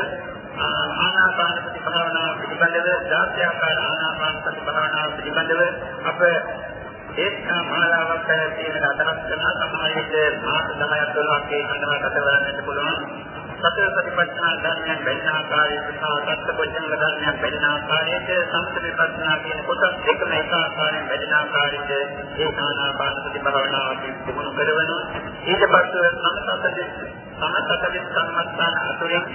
ආනාපාන සති භාවනාව පිළිබඳව ධාත්‍යාකාර ආනාපාන සති භාවනාව පිළිබඳව අප ඒත් මාලාවක් පැවැත්වීමට අදහස් කරන සමහර විට මාස 10ක් 12ක් ඒ සඳහා ගත කරන්නට පුළුවන්. සතර සතිපට්ඨාන ධර්මයන් බැඳෙන ආකාරයට සහ සත්පුරුෂයන් ධර්මයන් බැඳෙන ආකාරයට සම්පූර්ණ කියන කොටස් දෙකම එක ආකාරයෙන් බැඳෙන ආකාරයට ඒ ආනාපාන සති භාවනාව අපි පුහුණු කරනවා ඊට පස්සේ සමතතදී සමතතදී සම්මස්ථාන අතුරින්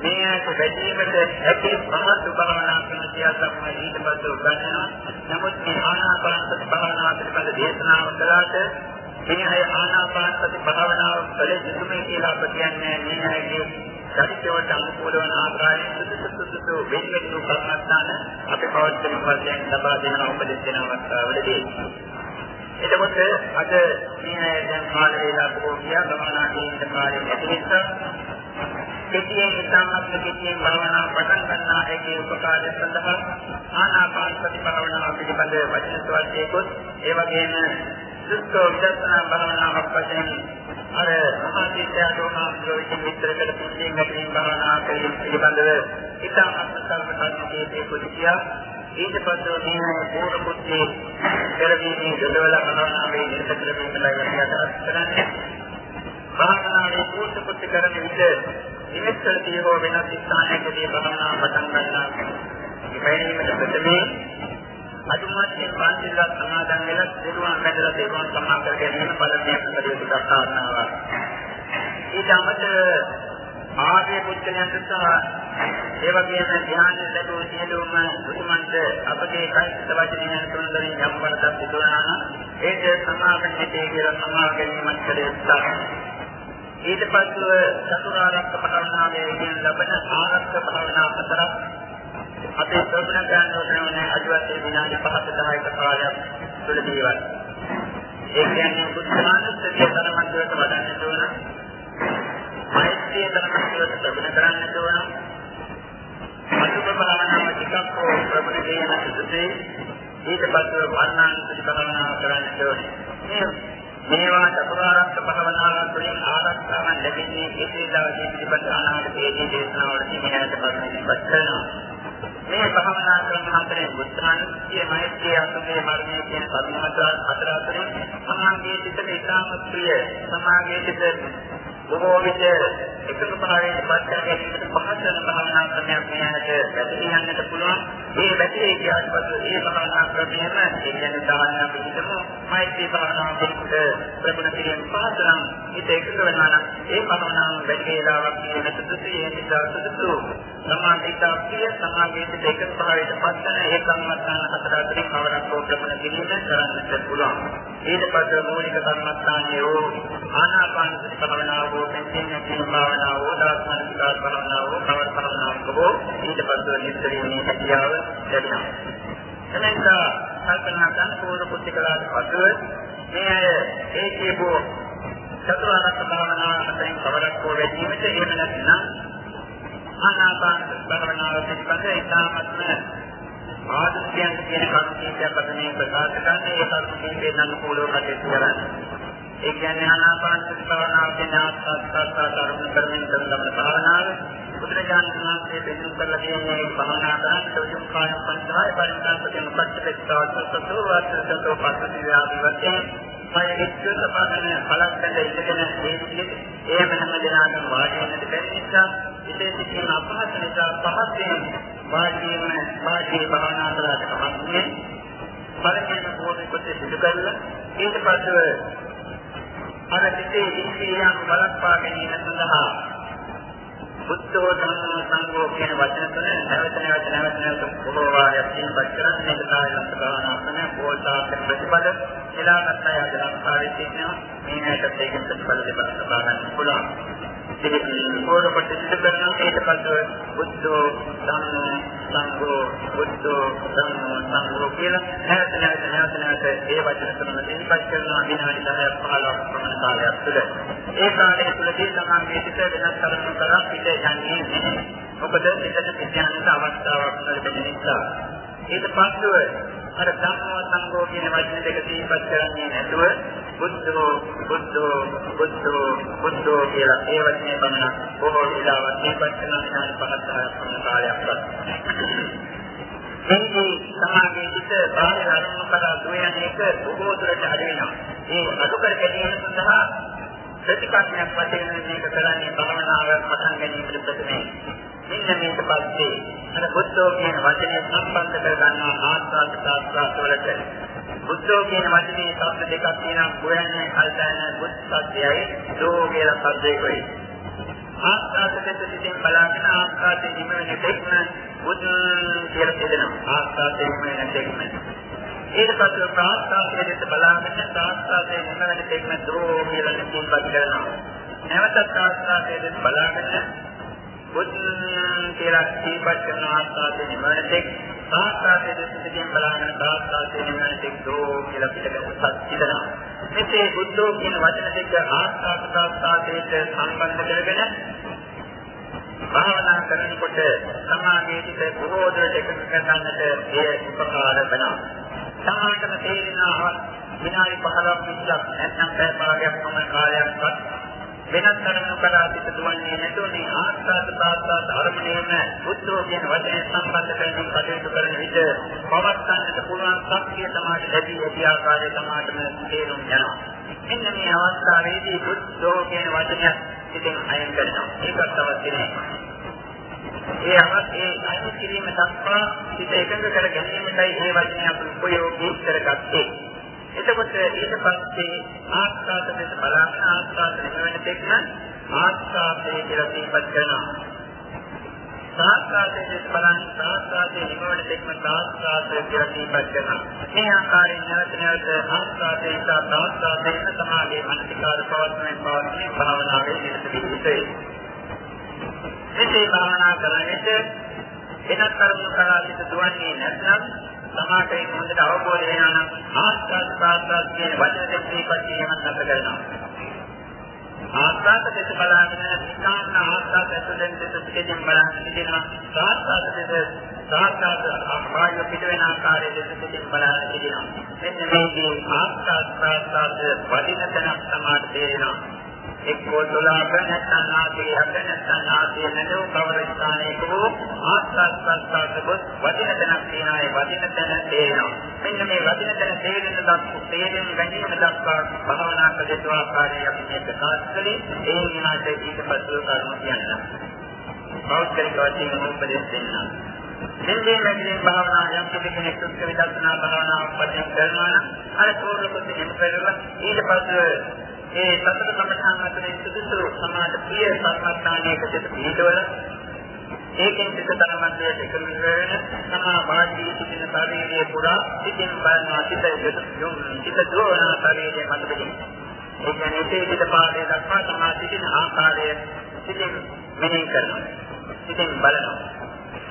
මේ ඇට වැඩිවීමට හැකි සමත් භාවනා කරන සියල්ල තමයි ඊට පස්සේ උගන්වනවා. නමුත් මේ ආනාපාන සති භාවනාව පිළිබඳ දේශනාව කළාට මේ අය ආනාපාන සති භාවනාව කළ යුතුමයි කියලා අප කියන්නේ මේ අයගේ චරිතවට අනුකූල වන ආකාරයෙන් සුදුසුසුසු වෙන්වෙන්නු කර්මස්ථාන අපි පවත්වන වශයෙන් ලබා දෙන උපදෙස් දෙන අවස්ථාවලදී එතකොට අද මේ දැන් කාල වේලා බොහෝ කියා ගමනාටීන කාලේ නැති නිසා කෙටියෙන් ඉතාමත් කෙටියෙන් භාවනා පටන් ගන්නා එකේ උපකාරය සඳහා ආනාපාන සති භාවනාව පිළිබඳ වචන සුවල්පයකොත් ඒ වගේම සුත්තෝ විදර්ශනා භාවනාවක් වශයෙන් අර සමාධිත්‍යයෝමාත්‍රෝචි මිත්‍ර කළ පුණ්‍යයෙන් ගැටීම් භාවනා කිරීම පිළිබඳව ඉතාමත් සල්පකාරීකේ කුලිය ඊට පස්සේ මේ පූර්ව කුච්චේ පෙරදීනේ දොඩවල භාවනාවේ නිරත කරමින් ලයිව් අදහස් කරන්නේ. භාවනාවේ පූර්ව කුච්ච කරන විට නිමිත්තලදී හෝ වෙනස් ස්ථානයකදී භාවනා පටන් ගන්නවා. මේ පැනීමට ප්‍රථමේ අදුමත්යෙන් පන්සිල්වත් සමාදන් වෙලා දිරුවන් බැඳලා දේවාන් සමා කර ගැනීම බලයෙන් කටයුතු දක්වනවා. ඊට අමතර ආර්ය පුත්‍රයන්ට සහ ඒ වගේම ධ්‍යාන ලැබූ සියලුම මුතුමන්ට අපගේ කයිත වචනයන් තුන්දරින් යම් වරදක් සිදුවනා නම් ඒක සමාගමයේ කියලා සමාගමීමත් කළ යුතුයි. ඊට පස්ව චතුරාර්යක භාවනාවේ කියන ලබන ආරක්ෂක භාවනා හතරක් අපේ ප්‍රශ්න ගන්නවනේ අදවසේ විනාඩි 5 10ක කාලයක් තුළදීවත් ඒ කියන්නේ බුද්ධානුස්සතිය තරමන්දයට වඩන්න ඕන. මෛත්‍රිය තරමන්දයට ප්‍රගුණ කරන්න ඕන. අසුභ භාවනාව ටිකක් හෝ ප්‍රගුණ කියන සුදුසේ ඊට පස්ව වර්ණානුස්සති භාවනාව කරන්න ඕනේ. මේවා චතුරාර්ය භාවනාව තුළින් ආරක්ෂාවන් ලැබෙන්නේ කෙසේ දවසේ පිළිබඳ අනාගතයේදී දේශනාවලදී මෙහෙට පස්සේ කරනවා මේ භවනා ක්‍රම හතරේ බුද්ධාන්තිය මෛත්‍රිය අසුභේ මරණය කියන කර්ම හතර හතර අතරින් සමාගයේ සිට ඉතාම ප්‍රිය සමාගයේ සිට බොහෝ විට එකතු භාවයෙන් පත් කර ගැනීමට පහසුන භවනා ක්‍රමයක් මෙයාට වැටී යන්නට පුළුවන්. මේ වැටී ගියාට පසු මේ භවනා ක්‍රමයේම කියන්නේ සාමාන්‍ය පිළිතුරු මෛත්‍රී භවනාව පිළිබඳ ප්‍රගුණ කිරීම පහසුනම් ඊට එකතු වෙනවා නම් ඒ භවනාව වැඩි වේලාවක් කියන සුදුසු ඒ නිසා සුදුසු සමාධිත ප්‍රිය සමාධියට දෙක භාවයට පස්සන ඒ කර්මස්ථාන හතර අතරින් කවරක් හෝ ප්‍රගුණ කිරීම කරන්නට පුළුවන්. ඊට පස්සේ මූලික කර්මස්ථානයේ වූ ආනාපාන සති භාවනාව හෝ සංකේන කියන භාවනාව හෝ දාස්මන විකාර භාවනාව හෝ කවර භාවනාවක් හෝ ඊට පස්සේ නිස්සරීමේ හැකියාව ලැබෙනවා. එමෙන්නා කල්පනා කරන පූර්ව කුත්තිකලාට පසුව මේ අය ඒ කියපු චතුරාර්ය භාවනාව අතරින් කවරක් හෝ වැඩිවීමට එහෙම නැත්නම් ආනාපාන භාවනාව පිළිබඳ ඉතාමත්ම ආදිත්‍යයන් කියන කරුණු කීපයක් අද මේ ප්‍රකාශ කරන්නේ. ඒ කරුණු කීපෙන් අනුකූලව කටයුතු කරන්නේ. ඒ කියන්නේ ආනාපාන සති භාවනාව කියන ආස්වාස්වාස්වාසාරණ කරමින් කරන ලබන භාවනාව. බුදුරජාණන් වහන්සේ දෙන්නු කරලා තියෙන්නේ භාවනා කරන සෝජම් කාය පංචාය පරිණාමයෙන් පච්චපෙක්තාවසතෝ වාසසතෝ පස්සති ආදිවත්තේ මය එක්ක සපාදන බලස්කඳ ඉඳගෙන මේ විදිහට එහෙම හැම දිනකටම වාඩි වෙන්නට බැරි නිසා විශේෂයෙන් අපහසු නිසා පහසෙන් වාඩි වෙන වාඩි භාවනා කරලා තමයි පළවෙනි පොතේ කොට සිදු කරලා ඊට පස්සේ අර සිතේ ඉන්ද්‍රියයන් බලස්පා ගැනීම සඳහා බුද්ධෝ ධම්මෝ සංඝෝ කියන වචන තුන නැවත නැවත නැවත නැවත බොහෝ වාරයක් කියනපත් කරන්නේ මේක තමයි අත්කාරණාසන පොල්තාත් ප්‍රතිපද ඉලාගත්තා යදලා කාර්යය තියෙනවා මේ නැටත් ඒකෙන් ප්‍රතිපද දෙපළ සබා ගන්න පුළුවන් පොරොපට සිදු කරන ඊට පස්සේ බුද්ධෝ ධම්මෝ සංඝෝ බුද්ධෝ ධම්මෝ සංඝෝ කියලා නැවත නැවත නැවත නැවත ඒ වචන තුනම ඉස්පත් කරනවා විනාඩි 10ක් 15ක් පමණ කාලයක් තුළ. ඒ කාලය තුළදී තමන්ගේ සිත වෙනස් කරන තරම් පිට යන්නේ නැහැ. මොකද පිටට පිටියන්නට අවස්ථාවක් ලැබෙන නිසා. ඊට පස්ව අර ධම්මෝ සංඝෝ කියන වචන දෙක දීපත් කරන්නේ නැතුව බුද්ධෝ බුද්ධෝ බුද්ධෝ බුද්ධෝ කියලා ඒ වචනේ පමණ බොහෝ විලාවක් දීපත් කරන විනාඩි 5ක් වන කාලයක් ගත. එන්නේ සමාගයේ සිට බාහිර අරමුණු කරා දුවන එක බොහෝ දුරට අඩු වෙනවා. ඒ අඩු කර ගැනීම සඳහා ප්‍රතිපක්ෂයක් වශයෙන් මේක කරන්නේ භවනාව පටන් ගැනීමට ප්‍රථමයෙන්. මෙන්න මේක පස්සේ අර බුද්ධෝ කියන වචනේ සම්බන්ධ කරගන්නා ආස්වාද සාස්වාද වලට බුද්ධෝ කියන වචනේ ශබ්ද දෙකක් තියෙනවා. ගෝයන්නේ කල්දාන බුද්ධ සත්‍යයයි දෝ කියලා සද්දේකයි ආස්වාදකෙත් සිටින් බලාගෙන ආස්වාදයෙන් නිමෙන දෙක්ම බුද්ධ කියලා කියනවා ආස්වාදයෙන් නිමෙන දෙක්ම ඊට පස්සේ ප්‍රාස්වාදයේ දෙත බලාගෙන ප්‍රාස්වාදයෙන් නිමෙන දෙක්ම දෝ කියලා නිකුත්පත් කරනවා. නැවතත් ආස්වාදයේ දෙත බලාගෙන බුද්ධ කියලා දීපත් කරන ආස්වාදයේ නිවනටෙක් සාස්ත්‍රයේ දෘෂ්ටියෙන් බලන සාස්ත්‍රයේ නිවනටෙක් දෝ කියලා පිටකට සත්‍යදනා. මෙසේ බුද්ධෝ කියන වචන දෙක ආස්වාද සාස්ත්‍රයට සම්බන්ධ කරගෙන භාවනා කරනකොට සමාධියේ සිට බොහෝ දුරට එකතු කරගන්නට එය උපකාර වෙනවා. සමාධියම තේරෙනවා විනාඩි 15ක් 20ක් නැත්නම් පැය භාගයක් පමණ කාලයක්වත් වෙනත් අරමුණු කරා සිට දුවන්නේ නැතුව මේ ආස්වාද ප්‍රාස්වාද අරමුණේම බුද්ධෝ කියන වචනේ සම්බන්ධ කරමින් කටයුතු කරන විට පවත්තන්නට පුළුවන් ශක්තිය තමයි ලැබී ඇති ආකාරය තමයි තේරුම් යනවා. මෙන්න මේ අවස්ථාවේදී බුද්ධෝ කියන වචනය ඉතින් අයින් කරනවා. ඒකත් අවශ්‍ය නැහැ. ඒ අමත් ඒ අයින් කිරීම දක්වා සිත එකඟ කර ගැනීමයි මේ වචනය අපි උපයෝගී කරගත්තේ. එතකොට ඊට පස්සේ ආස්වාද දෙස බලන්න ආස්වාද වෙන තෙක්ම ආස්වාදයේ කියලා දීපත් කරනවා. සාස්ත්‍රයේ දෙස බලන්න සාස්ත්‍රයේ නිමවන තෙක්ම සාස්ත්‍රය කියලා දීපත් කරනවා. මේ ආකාරයෙන් නැවත නැවත ආස්වාදයේ සහ සාස්ත්‍රයේ සමාගයේ මනසිකාර පවත්වන පවත්වන භාවනාවේ නිරත විදිහේ. මෙසේ භාවනා කරන්නේ වෙනත් කරුණු කරා සිට දුවන්නේ නැත්නම් සමාජයේ හොඳට අවබෝධ වෙනවා නම් ආස්වාද ප්‍රාස්වාද කියන වචන දෙකේ පස්සේ මම නැත කරනවා. ආස්වාද දෙක බලන්න විකාන්න ආස්වාද ඇතුළෙන් දෙක පිටින් බලන්න සිටිනවා. ප්‍රාස්වාද දෙක සාස්වාද ආකාරය පිට වෙන ආකාරයේ දෙක පිටින් බලන්න සිටිනවා. මෙන්න මේකේ ආස්වාද ප්‍රාස්වාද වදින තැනක් සමාඩ තේරෙනවා. එක්කෝ තුලාක නැත්නම් නාසයේ අග නැත්නම් නාසයේ නැදෝ කවර ස්ථානයක වූ ආස්වාස්වාස්වාසකොත් වදින තැනක් තියෙනවා. ඒ වදින තැන තේරෙනවා. මෙන්න මේ වදින තැන තේරෙන දක්වා තේරෙන ගැනීම දක්වා භාවනා කළ ආකාරය අපි මේ ප්‍රකාශ කළේ. ඒ විනාශයේ ඊට පසු කර්ම කියන්න. බෞද්ධ වශයෙන් උපදෙස් දෙන්නා දෙන්නේ නැතිනම් භාවනා යම් කෙනෙක් සුද්ධ විදර්ශනා භාවනාවක් වශයෙන් කරනවා නම් අර පූර්ණ කොට නිම කරලා ඊට පස්සේ ඒ සතර සම්ප්‍රදාන අතරින් සුදුසු සමාජ ප්‍රිය සම්ප්‍රදානයක සිට පිළිදවල ඒකෙන් සිත ධර්මන්තයට එකතු වෙන සමා වාදී සිටින ශරීරයේ පුරා සිටින් බලනවා සිත යොම් සිත දෝන ශරීරයේ මත පිටින් ඒ කියන්නේ ඒ සිත පාදයේ දක්වා සමා සිටින ආකාරය සිටින් මෙනෙහි කරනවා සිටින් බලනවා.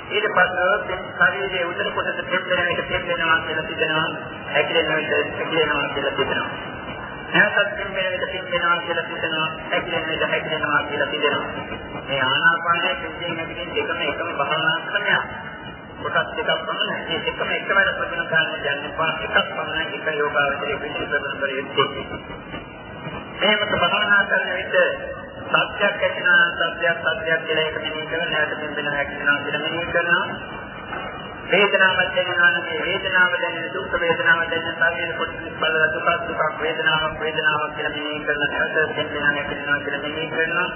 ඊට පස්සේ ශරීරයේ උදර කොටස දෙපෙනෙන එක දෙපෙනවා කියලා සිතනවා හැකිලෙනවා හැකිලෙනවා කියලා සිතනවා. නැවතත් පින්බෙන විට පින්බෙනවා කියලා හිතනවා, හැකිලෙන විට හැකිලෙනවා කියලා හිතෙනවා. මේ ආනාපානය පින්බෙන හැකිලෙන දෙකම එකම භාවනා ක්‍රමයක්. කොටස් දෙකක් පමණ මේ එකම එකවර ප්‍රගුණ කරන්න යන්නේ පා එකක් පමණ එක යෝගාවචරයේ පිළිපදන කරේ. එහෙම භාවනා කරන විට සත්‍යයක් ඇතිනා සත්‍යයක් සත්‍යයක් කියලා එක මෙනෙහි කරලා නැවත පින්බෙන හැකිලෙනවා කියලා මෙනෙහි කරනවා. වේදනාවක් දැනෙනවා නම් මේ වේදනාව දැනෙන දුක් වේදනාව දැනෙන ශරීර කොටස් බලලා දුක දුක් වේදනාවක් වේදනාවක් කියලා මෙනෙහි කරන හැට දෙන්නා නැතිනවා කියලා මෙනෙහි කරනවා.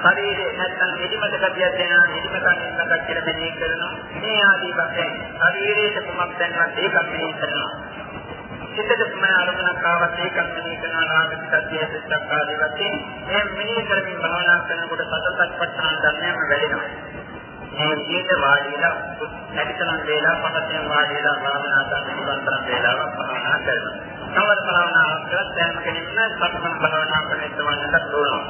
ශරීරේ නැත්නම් නිදිමත ගතියක් දැනෙනවා නිදිමත නිදිමත කියලා මෙනෙහි කරනවා. මේ ආදී වශයෙන් ශරීරයේ කුමක් දැනනත් ඒකත් මෙනෙහි කරනවා. සිතට සමන අරමුණක් ආවත් ඒකත් මෙනෙහි කරනවා රාග සත්‍යය සිතක් ආදී වශයෙන්. මේ මෙනෙහි කරමින් භාවනා කරනකොට සතතක් පටන් ගන්නම වැඩෙනවා. මේ ජීවිත වාඩිලා නැතිතරම් වේලා පහතෙන් වාඩිලා භාවනා කරන නිරන්තරම් වේලාවක් භාවනා කරනවා. තවත් භාවනා කරත් දැන් කෙනෙක් සක්මන් භාවනා කරන තවන්නට ඕන.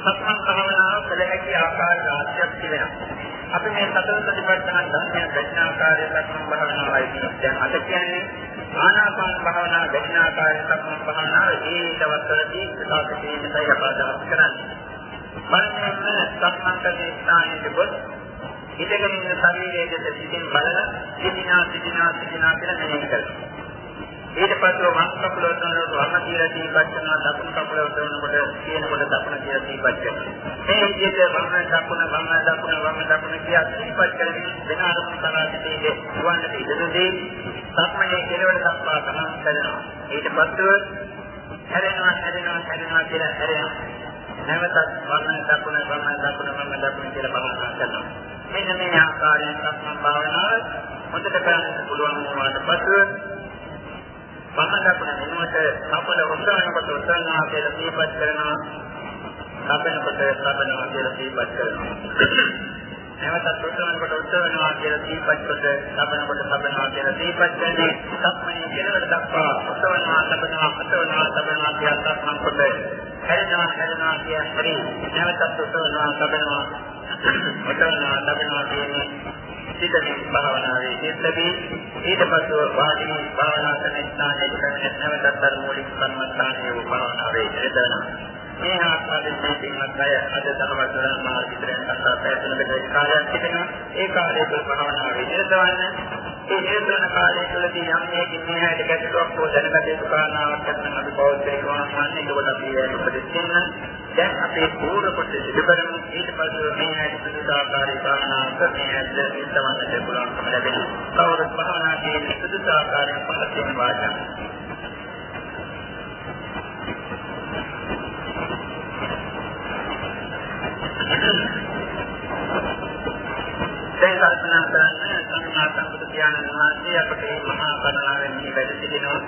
සක්මන් භාවනාව කළ හැකි ආකාර රාශියක් තිබෙනවා. අපි මේ සතර සතිපට්ඨාන ධර්මය ගැටන ආකාරය සක්මන් භාවනාවයි කියන්නේ. දැන් අද කියන්නේ ආනාපාන භාවනා ගැටන ආකාරය සක්මන් භාවනාව ඒ දවස්වලදී ප්‍රකාශ කිරීමයි අප අදහස් කරන්නේ. බලන්න සම්මන්ත්‍රණයේ ස්ථානයේ ගොස් ඉඳගෙන ඉන්න ශරීරයේ දෙස සිටින් බලලා සිටිනා සිටිනා සිටිනා කියලා මෙනෙහි කරනවා. ඊට පස්සේ වම් කකුල උදනකොට වම් කියලා දීපත් කරනවා දකුණු කකුල උදනකොට කියනකොට දකුණ කියලා දීපත් කරනවා. මේ විදිහට වම් දකුණ වම් දකුණ වම් දකුණ කියලා දීපත් කරමින් වෙන අරමුණු කරා සිටින්නේ වන්නට ඉඳදී සක්මනේ කෙලවර දක්වා ගමන් කරනවා. ඊට පස්සේ හැරෙනවා හැරෙනවා හැරෙනවා කියලා හැරෙනවා. නැවතත් වම් දකුණ වම් දකුණ වම් දකුණ කියලා බලනවා කරනවා. මෙන්න මේ ආකාරයෙන් සක්මන් භාවනාව හොඳට කරන්න පුළුවන් වුණාට පස්සේ වම දකුණ වෙනුවට කපල උස්සනකොට උස්සනවා කියලා දීපත් කරනවා. කපනකොට කපනවා කියලා දීපත් කරනවා. නැවතත් උස්සනකොට උස්සනවා කියලා දීපත් කොට කපනකොට කපනවා කියලා දීපත් කරන්නේ සක්මණේ කෙලවර දක්වා උස්සනවා කපනවා උස්සනවා කපනවා කියලා සක්මන් කොට හැරෙනවා හැරෙනවා කියන හරි නැවතත් උස්සනවා කපනවා උස්සනවා කපනවා කියන්නේ සිතේ භාවනාවේ සිටදී ඊට පස්ව වාදී භාවනා කරන ස්ථානයේ කරන නැවතත් අර මූලික කර්මස්ථානයේ භාවනාවේ යෙදෙනවා. මේ ආකාරයෙන් පින්වත් අය අද දවස්වල මා විතරෙන් කතා පැවැත්වෙන කාලයක් තිබෙනවා. ඒ කාලයේ තුල භාවනාවේ යෙදවන්න. ඒ යෙදවන කාලය තුළදී යම් මේකින් මේ හැට ගැටලුවක් හෝ දැනගත යුතු කාරණාවක් නැත්නම් අපි බෞද්ධයෙක් වුණාම ඒකට අපි ඒක උපදෙස් දෙන්න. දැන් අපේ පූර්ව කොට සිදුකරමු ඊට පස්සේ මේ හැට සුදුසාකාරී කාරණාවක් මේ හැට ඉස්සවන්නට පුළුවන්කම ලැබෙනවා. කවුරුත් භාවනා කියන සුදුසාකාරී පහතින් වාචන. දැන් කල්පනා කරන්න සම්මා සම්බුදු පියාණන් වහන්සේ අපට මේ මහා කරුණාවෙන් මේ වැඩ සිටිනවා.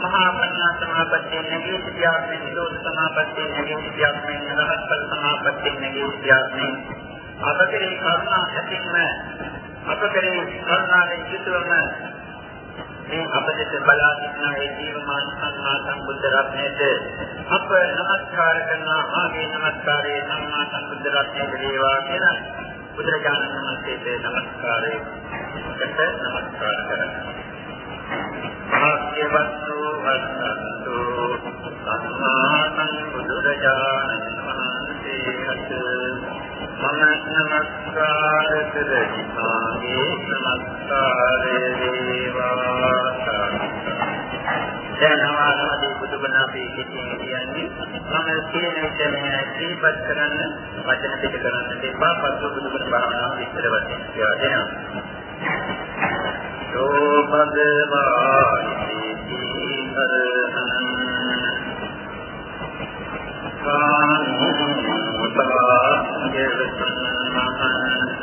මහා කරුණා සමාපත්තිය නැගී සිටියාක් මේ නිරෝධ සමාපත්තිය නැගී සිටියාක් මේ රහත් ඵල සමාපත්තිය නැගී සිටියාක් මේ අපකේ කරුණා ඇතින්ම අපකේ කරුණාවෙන් යුතුවම මේ අපිට බලා සිටින ඒ ජීවමාන සම්මා සම්බුද්ධ රත්නයට අප නමස්කාර කරනවා ආගේ නමස්කාරයේ සම්මා සම්බුද්ධ රත්නයට වේවා කියලා බුදුරජාණන් වහන්සේට නමස්කාරය කට නමස්කාර කරනවා. භාග්‍යවත්තු වස්සන්තු සම්මා සම්බුදුරජාණන් වහන්සේට මම නමස්කාර කරමි මාගේ නමස්කාරය වේවා දැන් ආවාදී බුදුබණ අපි කිසිම කියන්නේ මම කියන විදිහම දීපත් කරන්න වචන දෙක කරන්න දෙපා පස්ව බුදුබණ භාවනාව විස්තර වශයෙන් කියලා දෙනවා. සෝ භගවානි අරහං කාමෝපවාග්යවසන් මහන්ස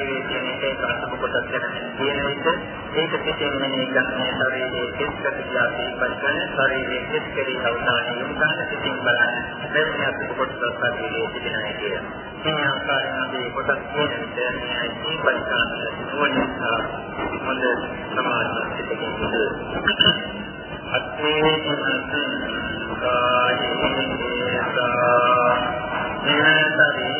ශරීරයේ තියෙන එක අසුභ කොටස් ගැන කියන විට ඒක පිටින් මෙනේ ගන්න ශරීරයේ කෙස් කතිලා දීපත් කරන ශරීරයේ කෙස් කෙරි අවධානය යොමු කරන පිටින් බලන්න මෙන්න අසුභ කොටස් ශරීරයේ තිබෙන එක. මේ ආකාරයෙන් අපි කොටස් කියන විට මේ දීපත් කරන නුවණින් හොඳ සමාධියක් තිබෙනවා. අත්මේ කායේ ශරීරයේ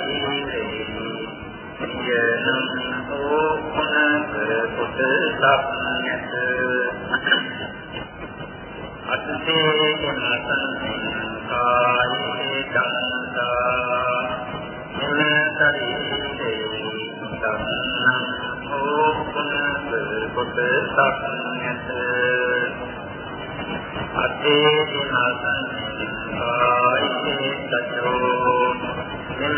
යනං ඕපනක කුතසක් නැත අත්ථේ නසං කායේ දන්තා මන ශරීරේ දන්නං ඕපනක කුතසක් නැත අතේ දිනසං කායේ සචෝ මෙම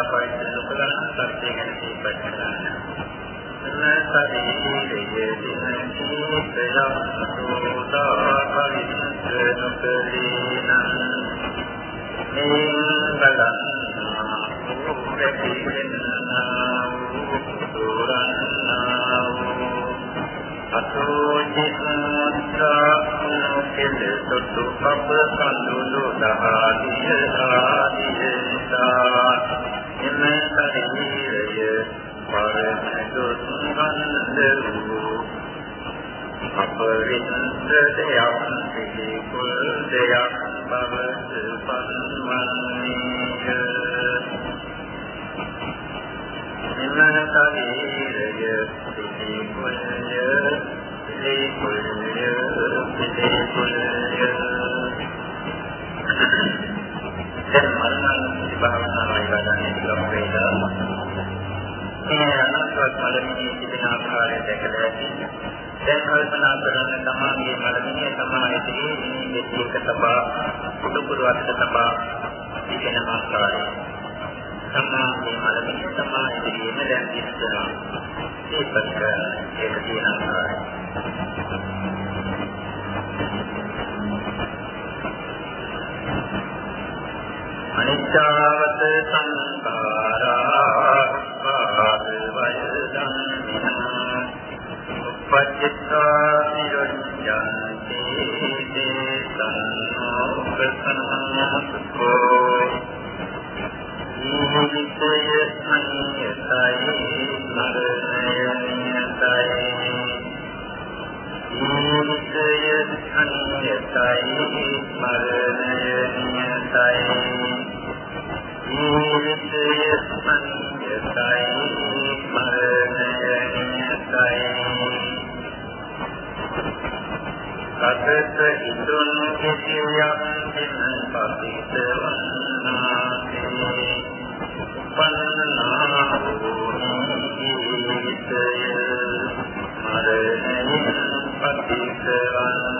සඳහා පවිත්‍ර නොකළන සත්‍ය ගැන සිහිපත් කරන්න. අතෝචිත්තා කෙලෙසොත් අප කඳුළු දහාදිය ආ අපරිත්‍ර දෙයක් පිළිකුල් දෙයක් බව පන්වන්නේය එම ශරීරය කල්පනා කරන තමන්ගේ මලමිණිය සමාහිතේ මේ දෙක තබා කුඩු කුඩු අත් තබා තිබෙන ආකාරය සම්මාගේ මලමිණිය සමාහිතේම දැන් ඉස්සරහ ඒකත් ඒක තියෙන ආකාරය අනිච්චවත සංඛාරා උපච්චිත්තා නිරඤ්ඤන්ති දේසන්නෝ ප්‍රසන්නසුකෝ නිමිතය අනියතයි මරණය නියතයි නිමිතය අනියතයි මරණය නියතයි ජීවිතය සංයතයි මරණය සතත ඉදුන් කිසියක් දින පතිත වන්නාසේ. පන්නා වූ ජීවිතය මරණය පතිත වන්නේය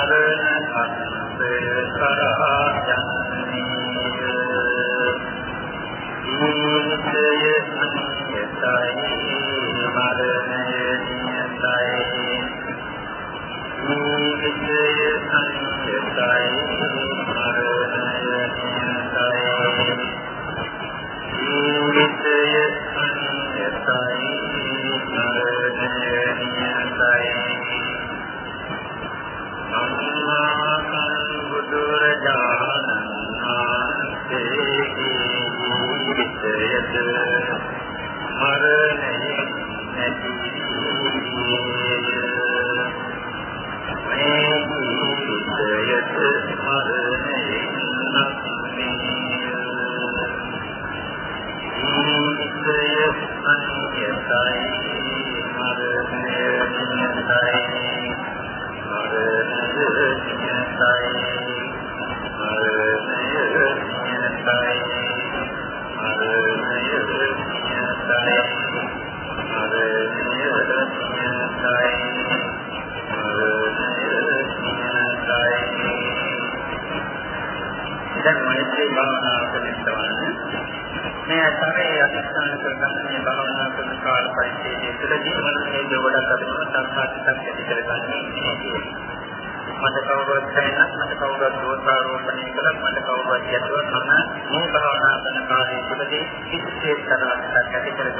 මරණ අත්ය කරා යන්නේය ජීවිතය අනිත්‍යයි මරණය නියතයි ජීවිතය අනිත්‍යයි ජීවිතයද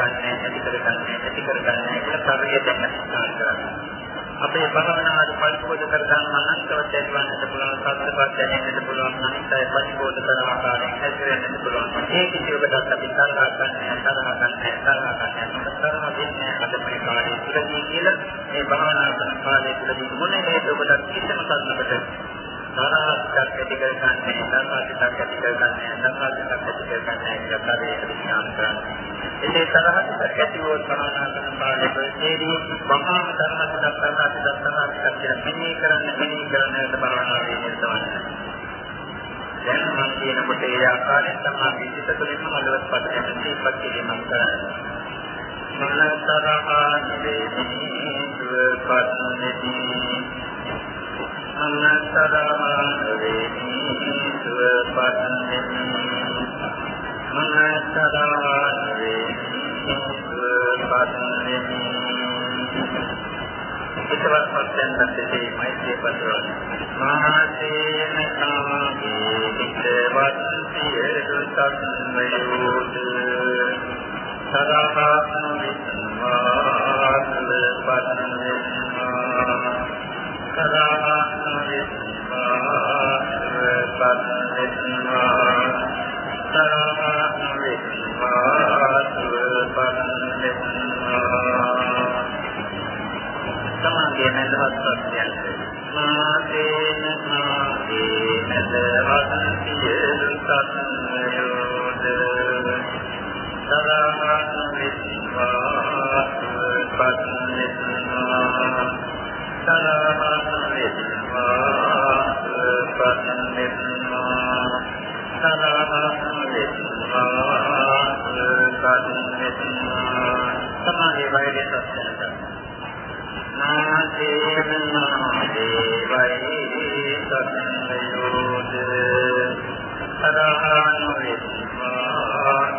කරගන්නේ ඇති කරගන්නේ ඇති කරගන්නේ කියලා පරියයෙන් අධිෂ්ඨාන කරගන්නවා අපේ භාවනාවට පරිපෝෂ කර ගන්න අනන්තවත් දැක්වන්නට පුළුවන් සත්‍යපත් දැනෙන්නට පුළුවන් අනිත්‍ය පරිපෝෂ කරන ආකාරයෙන් හැසිරෙන්නට පුළුවන්. ඒ කිසිවකටත් අපි තරහ ගන්න තරහ ගන්න තරහ ගන්න. තරහ දෙන්නේ අද මේ කාලේ තුලදී කියලා මේ භාවනා කරන කාලේ තුලදී මොන හේතුවකට කිසිම කරුණකට තරහක් ඇති කරගන්නේ තරහක් ඇති කරගන්නේ තරහක් ඇති කරගන්නේ කියලා කාර්යයකට ඥාන කරන්නේ. එසේ තරහට ඇතිවෝ භාවනා කරන පාඩකයේදී මහා ධර්ම දක්වන දක්වන සත්‍ය මෙහි කරන්න මෙහි කරන්නට භාවනාවේ නිරතවන්න. දැන් මම කියනකොට ඒ ආකාරයෙන් තමයි පිටිත තුළින්ම මලවත් පදයෙන් දීපත් කිරීමක් කරන්නේ. මනතරහානේ සුවපත් නෙදී මනතරහානේ සුවපත් නෙදී මනතරහානේ සුවපත් නෙදී හිතවත් පස්සෙන් දැක්කේ මෛත්‍රී පතරවල මාසේන කාමේ හිතවත් සියලු සත්වයෝද සදාහාත්ම විස්වාසල පන්නේවා සදාහාත්ම විස්වාසල පන්නේවා සදාහාත්ම විස්වාසල පන්නේවා සමාධිය නැදවත් සත්‍යයන් මාතේන මාතේ නැදවත් සියලු සත්වයෝද සදාහත් විස්වාස පත්නිස්මා සදාහත් විස්වාස පත්නිස්මා සමාධිය වෛද්‍ය සත්‍යයන් නාදේවයි සත්‍යයෝද සදාහන විස්වාස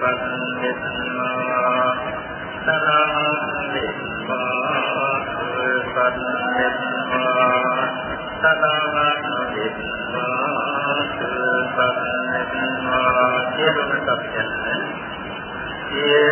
පත්නිස්මා සදාහන විස්වාස පත්නිස්මා සදාහන විස්වාස පත්නිස්මා සියලුම සත්‍යයන් සියලුම සත්‍යයෝ